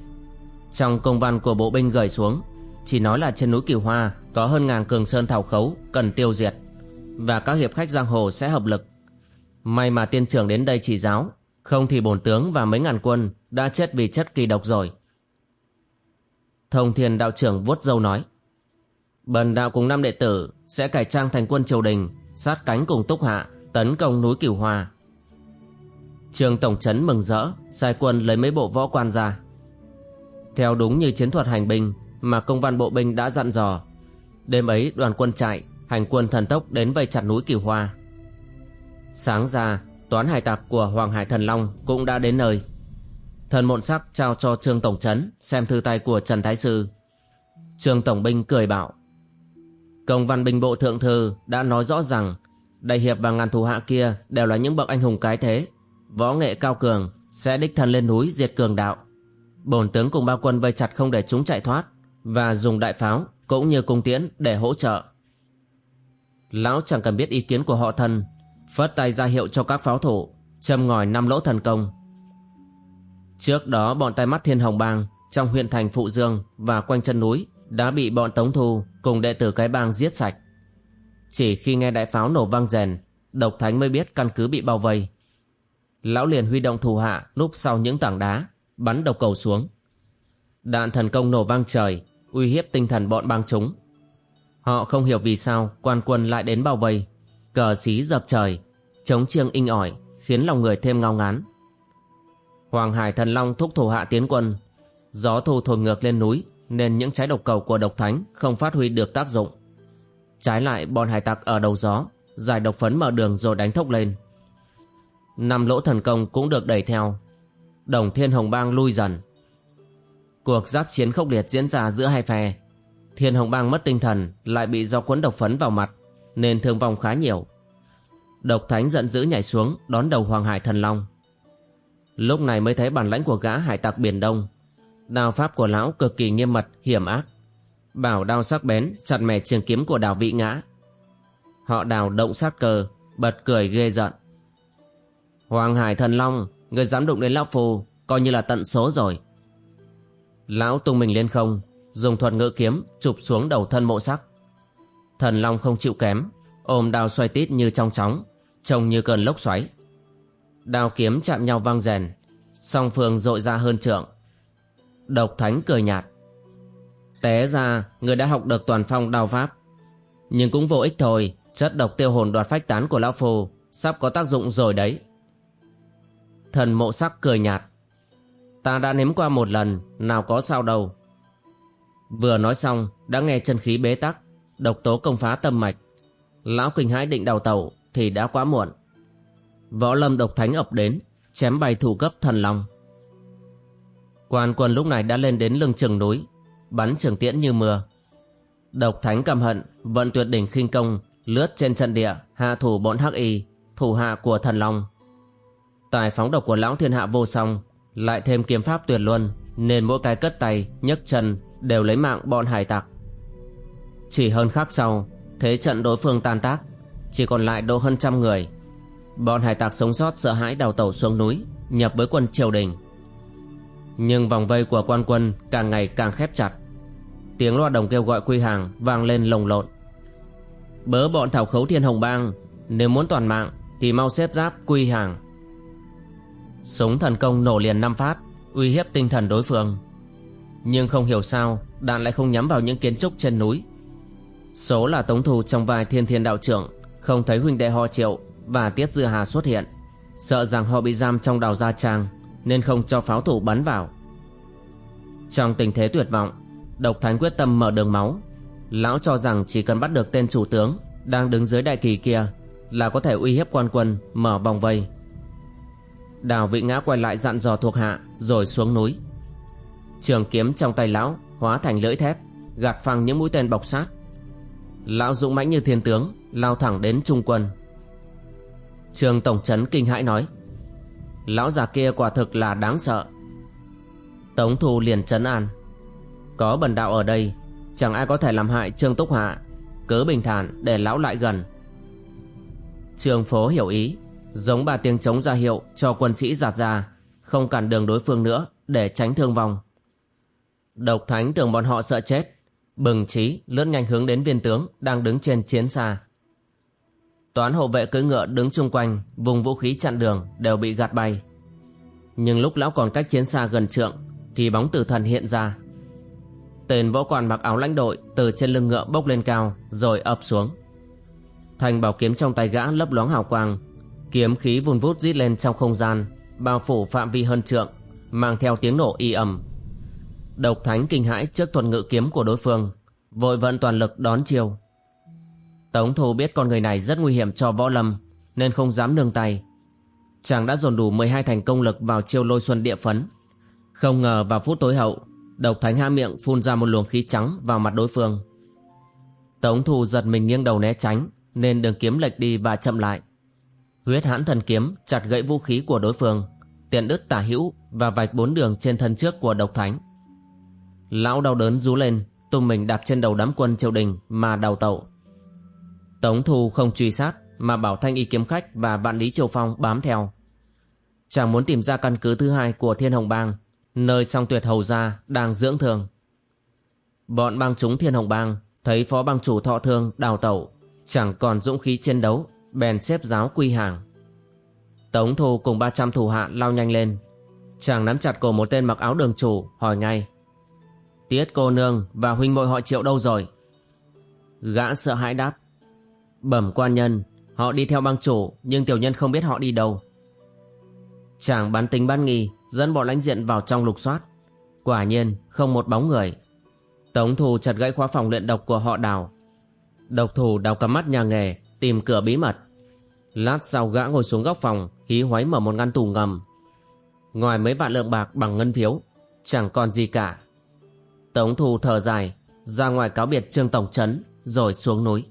Trong công văn của bộ binh gửi xuống, Chỉ nói là trên núi Kiều Hoa Có hơn ngàn cường sơn thảo khấu Cần tiêu diệt, Và các hiệp khách giang hồ sẽ hợp lực. May mà tiên trưởng đến đây chỉ giáo, Không thì bổn tướng và mấy ngàn quân Đã chết vì chất kỳ độc rồi. Thông thiên đạo trưởng vuốt dâu nói, Bần đạo cùng năm đệ tử Sẽ cải trang thành quân triều đình Sát cánh cùng túc hạ, Tấn công núi Cửu Hoa Trường Tổng Trấn mừng rỡ, Sai quân lấy mấy bộ võ quan ra. Theo đúng như chiến thuật hành binh Mà công văn bộ binh đã dặn dò, Đêm ấy đoàn quân chạy Hành quân thần tốc đến vây chặt núi Cửu Hoa Sáng ra, Toán hải tặc của Hoàng Hải Thần Long Cũng đã đến nơi. Thần mộn sắc trao cho Trương Tổng Trấn Xem thư tay của Trần Thái Sư. Trương Tổng Binh cười bảo Công văn bình bộ thượng thư đã nói rõ rằng Đại hiệp và ngàn thủ hạ kia đều là những bậc anh hùng cái thế. Võ nghệ cao cường sẽ đích thân lên núi diệt cường đạo. Bổn tướng cùng ba quân vây chặt không để chúng chạy thoát Và dùng đại pháo cũng như cung tiễn để hỗ trợ. Lão chẳng cần biết ý kiến của họ thân, Phất tay ra hiệu cho các pháo thủ, Châm ngòi năm lỗ thần công. Trước đó, bọn tay mắt thiên hồng bang Trong huyện thành Phụ Dương và quanh chân núi đã bị bọn Tống Thu cùng đệ tử cái bang giết sạch. Chỉ khi nghe đại pháo nổ vang rèn Độc Thánh mới biết căn cứ bị bao vây. Lão liền huy động thủ hạ núp sau những tảng đá, Bắn độc cầu xuống. Đạn thần công nổ vang trời, Uy hiếp tinh thần bọn bang chúng. Họ không hiểu vì sao quan quân lại đến bao vây. Cờ xí dập trời, Chống chiêng inh ỏi, Khiến lòng người thêm ngao ngán. Hoàng Hải Thần Long thúc thủ hạ tiến quân, Gió thu thổi ngược lên núi nên những trái độc cầu của độc thánh Không phát huy được tác dụng. Trái lại, bọn hải tặc ở đầu gió, Giải độc phấn mở đường rồi đánh thốc lên. Năm lỗ thần công cũng được đẩy theo. Đồng Thiên Hồng Bang lui dần. Cuộc giáp chiến khốc liệt diễn ra giữa hai phe. Thiên Hồng Bang mất tinh thần, Lại bị do cuốn độc phấn vào mặt, Nên thương vong khá nhiều. Độc Thánh giận dữ nhảy xuống, Đón đầu Hoàng Hải Thần Long. Lúc này mới thấy bản lãnh của gã hải tặc Biển Đông. Đao pháp của lão cực kỳ nghiêm mật, hiểm ác. Bảo đao sắc bén chặt mẻ trường kiếm của đào vị ngã. Họ đào động sát cơ Bật cười ghê giận Hoàng Hải Thần Long Người dám đụng đến Lão phù Coi như là tận số rồi. Lão tung mình lên không Dùng thuật ngữ kiếm chụp xuống đầu thân mộ sắc. Thần Long không chịu kém Ôm đao xoay tít như trong chóng Trông như cơn lốc xoáy. Đao kiếm chạm nhau vang rèn Song phương dội ra hơn trượng. Độc Thánh cười nhạt. Té ra, người đã học được toàn phong đao pháp. Nhưng cũng vô ích thôi, Chất độc tiêu hồn đoạt phách tán của Lão Phu Sắp có tác dụng rồi đấy. Thần mộ sắc cười nhạt. Ta đã nếm qua một lần, Nào có sao đâu. Vừa nói xong, đã nghe chân khí bế tắc, Độc tố công phá tâm mạch. Lão kinh hãi định đào tẩu Thì đã quá muộn. Võ lâm độc thánh ập đến, Chém bay thủ cấp thần long. Quan quân lúc này đã lên đến lưng chừng núi Bắn trường tiễn như mưa. Độc thánh căm hận Vận tuyệt đỉnh khinh công Lướt trên trận địa Hạ thủ bọn hắc y Thủ hạ của thần long. Tài phóng độc của lão thiên hạ vô song Lại thêm kiếm pháp tuyệt luân Nên mỗi cái cất tay, nhấc chân Đều lấy mạng bọn hải tặc. Chỉ hơn khắc sau Thế trận đối phương tan tác Chỉ còn lại độ hơn trăm người. Bọn hải tặc sống sót sợ hãi đào tẩu xuống núi Nhập với quân triều đình. Nhưng vòng vây của quan quân Càng ngày càng khép chặt. Tiếng loa đồng kêu gọi quy hàng Vang lên lồng lộn. Bớ bọn thảo khấu thiên hồng bang, Nếu muốn toàn mạng Thì mau xếp giáp quy hàng. Súng thần công nổ liền năm phát, Uy hiếp tinh thần đối phương. Nhưng không hiểu sao, Đạn lại không nhắm vào những kiến trúc trên núi. Số là tống thù trong vai thiên thiên đạo trưởng, Không thấy huynh đệ ho triệu Và tiết dư hà xuất hiện. Sợ rằng họ bị giam trong đào gia trang. Nên không cho pháo thủ bắn vào. Trong tình thế tuyệt vọng, Độc Thánh quyết tâm mở đường máu. Lão cho rằng chỉ cần bắt được tên chủ tướng Đang đứng dưới đại kỳ kia Là có thể uy hiếp quan quân Mở vòng vây. Đào vị ngã quay lại dặn dò thuộc hạ Rồi xuống núi. Trường kiếm trong tay lão Hóa thành lưỡi thép, Gạt phăng những mũi tên bọc sát. Lão dũng mãnh như thiên tướng, Lao thẳng đến trung quân. Trường tổng trấn kinh hãi nói Lão già kia quả thực là đáng sợ. Tống thu liền trấn an. Có bần đạo ở đây, Chẳng ai có thể làm hại Trương Túc Hạ. Cứ bình thản để lão lại gần. Trương phố hiểu ý, Giống ba tiếng chống ra hiệu cho quân sĩ giạt ra, Không cản đường đối phương nữa Để tránh thương vong. Độc thánh tưởng bọn họ sợ chết, Bừng trí lướt nhanh hướng đến viên tướng Đang đứng trên chiến xa. Toán hộ vệ cưỡi ngựa đứng chung quanh, Vùng vũ khí chặn đường đều bị gạt bay. Nhưng lúc lão còn cách chiến xa gần trượng, Thì bóng tử thần hiện ra. Tên võ quản mặc áo lãnh đội Từ trên lưng ngựa bốc lên cao, Rồi ập xuống. Thành bảo kiếm trong tay gã lấp loáng hào quang, Kiếm khí vun vút rít lên trong không gian, Bao phủ phạm vi hơn trượng, Mang theo tiếng nổ y ầm. Độc thánh kinh hãi trước thuật ngự kiếm của đối phương, Vội vận toàn lực đón chiêu. Tống Thu biết con người này rất nguy hiểm cho võ lâm, Nên không dám nương tay. Chàng đã dồn đủ 12 thành công lực vào chiêu lôi xuân địa phấn. Không ngờ vào phút tối hậu, Độc thánh hạ miệng phun ra một luồng khí trắng vào mặt đối phương. Tống Thu giật mình nghiêng đầu né tránh, Nên đường kiếm lệch đi và chậm lại. Huyết hãn thần kiếm chặt gãy vũ khí của đối phương, Tiện đứt tả hữu và vạch bốn đường trên thân trước của độc thánh. Lão đau đớn rú lên, Tung mình đạp trên đầu đám quân triều đình mà đào tẩu. Tống Thu không truy sát mà bảo thanh y kiếm khách và vạn lý châu phong bám theo. Chàng muốn tìm ra căn cứ thứ hai của thiên hồng bang, nơi song tuyệt hầu gia đang dưỡng thương. Bọn bang chúng thiên hồng bang thấy phó bang chủ thọ thương đào tẩu, chẳng còn dũng khí chiến đấu, bèn xếp giáo quy hàng. Tống Thu cùng 300 thủ hạ lao nhanh lên. Chàng nắm chặt cổ một tên mặc áo đường chủ, hỏi ngay. Tiết cô nương và huynh muội họ triệu đâu rồi? Gã sợ hãi đáp. Bẩm quan nhân, họ đi theo bang chủ nhưng tiểu nhân không biết họ đi đâu. Chàng bán tính ban nghi dẫn bọn lãnh diện vào trong lục soát. Quả nhiên không một bóng người. Tống thù chặt gãy khóa phòng luyện độc của họ đào. Độc thủ đào cắm mắt nhà nghề tìm cửa bí mật. Lát sau gã ngồi xuống góc phòng hí hoáy mở một ngăn tủ ngầm. Ngoài mấy vạn lượng bạc bằng ngân phiếu chẳng còn gì cả. Tống thù thở dài ra ngoài cáo biệt trương tổng trấn rồi xuống núi.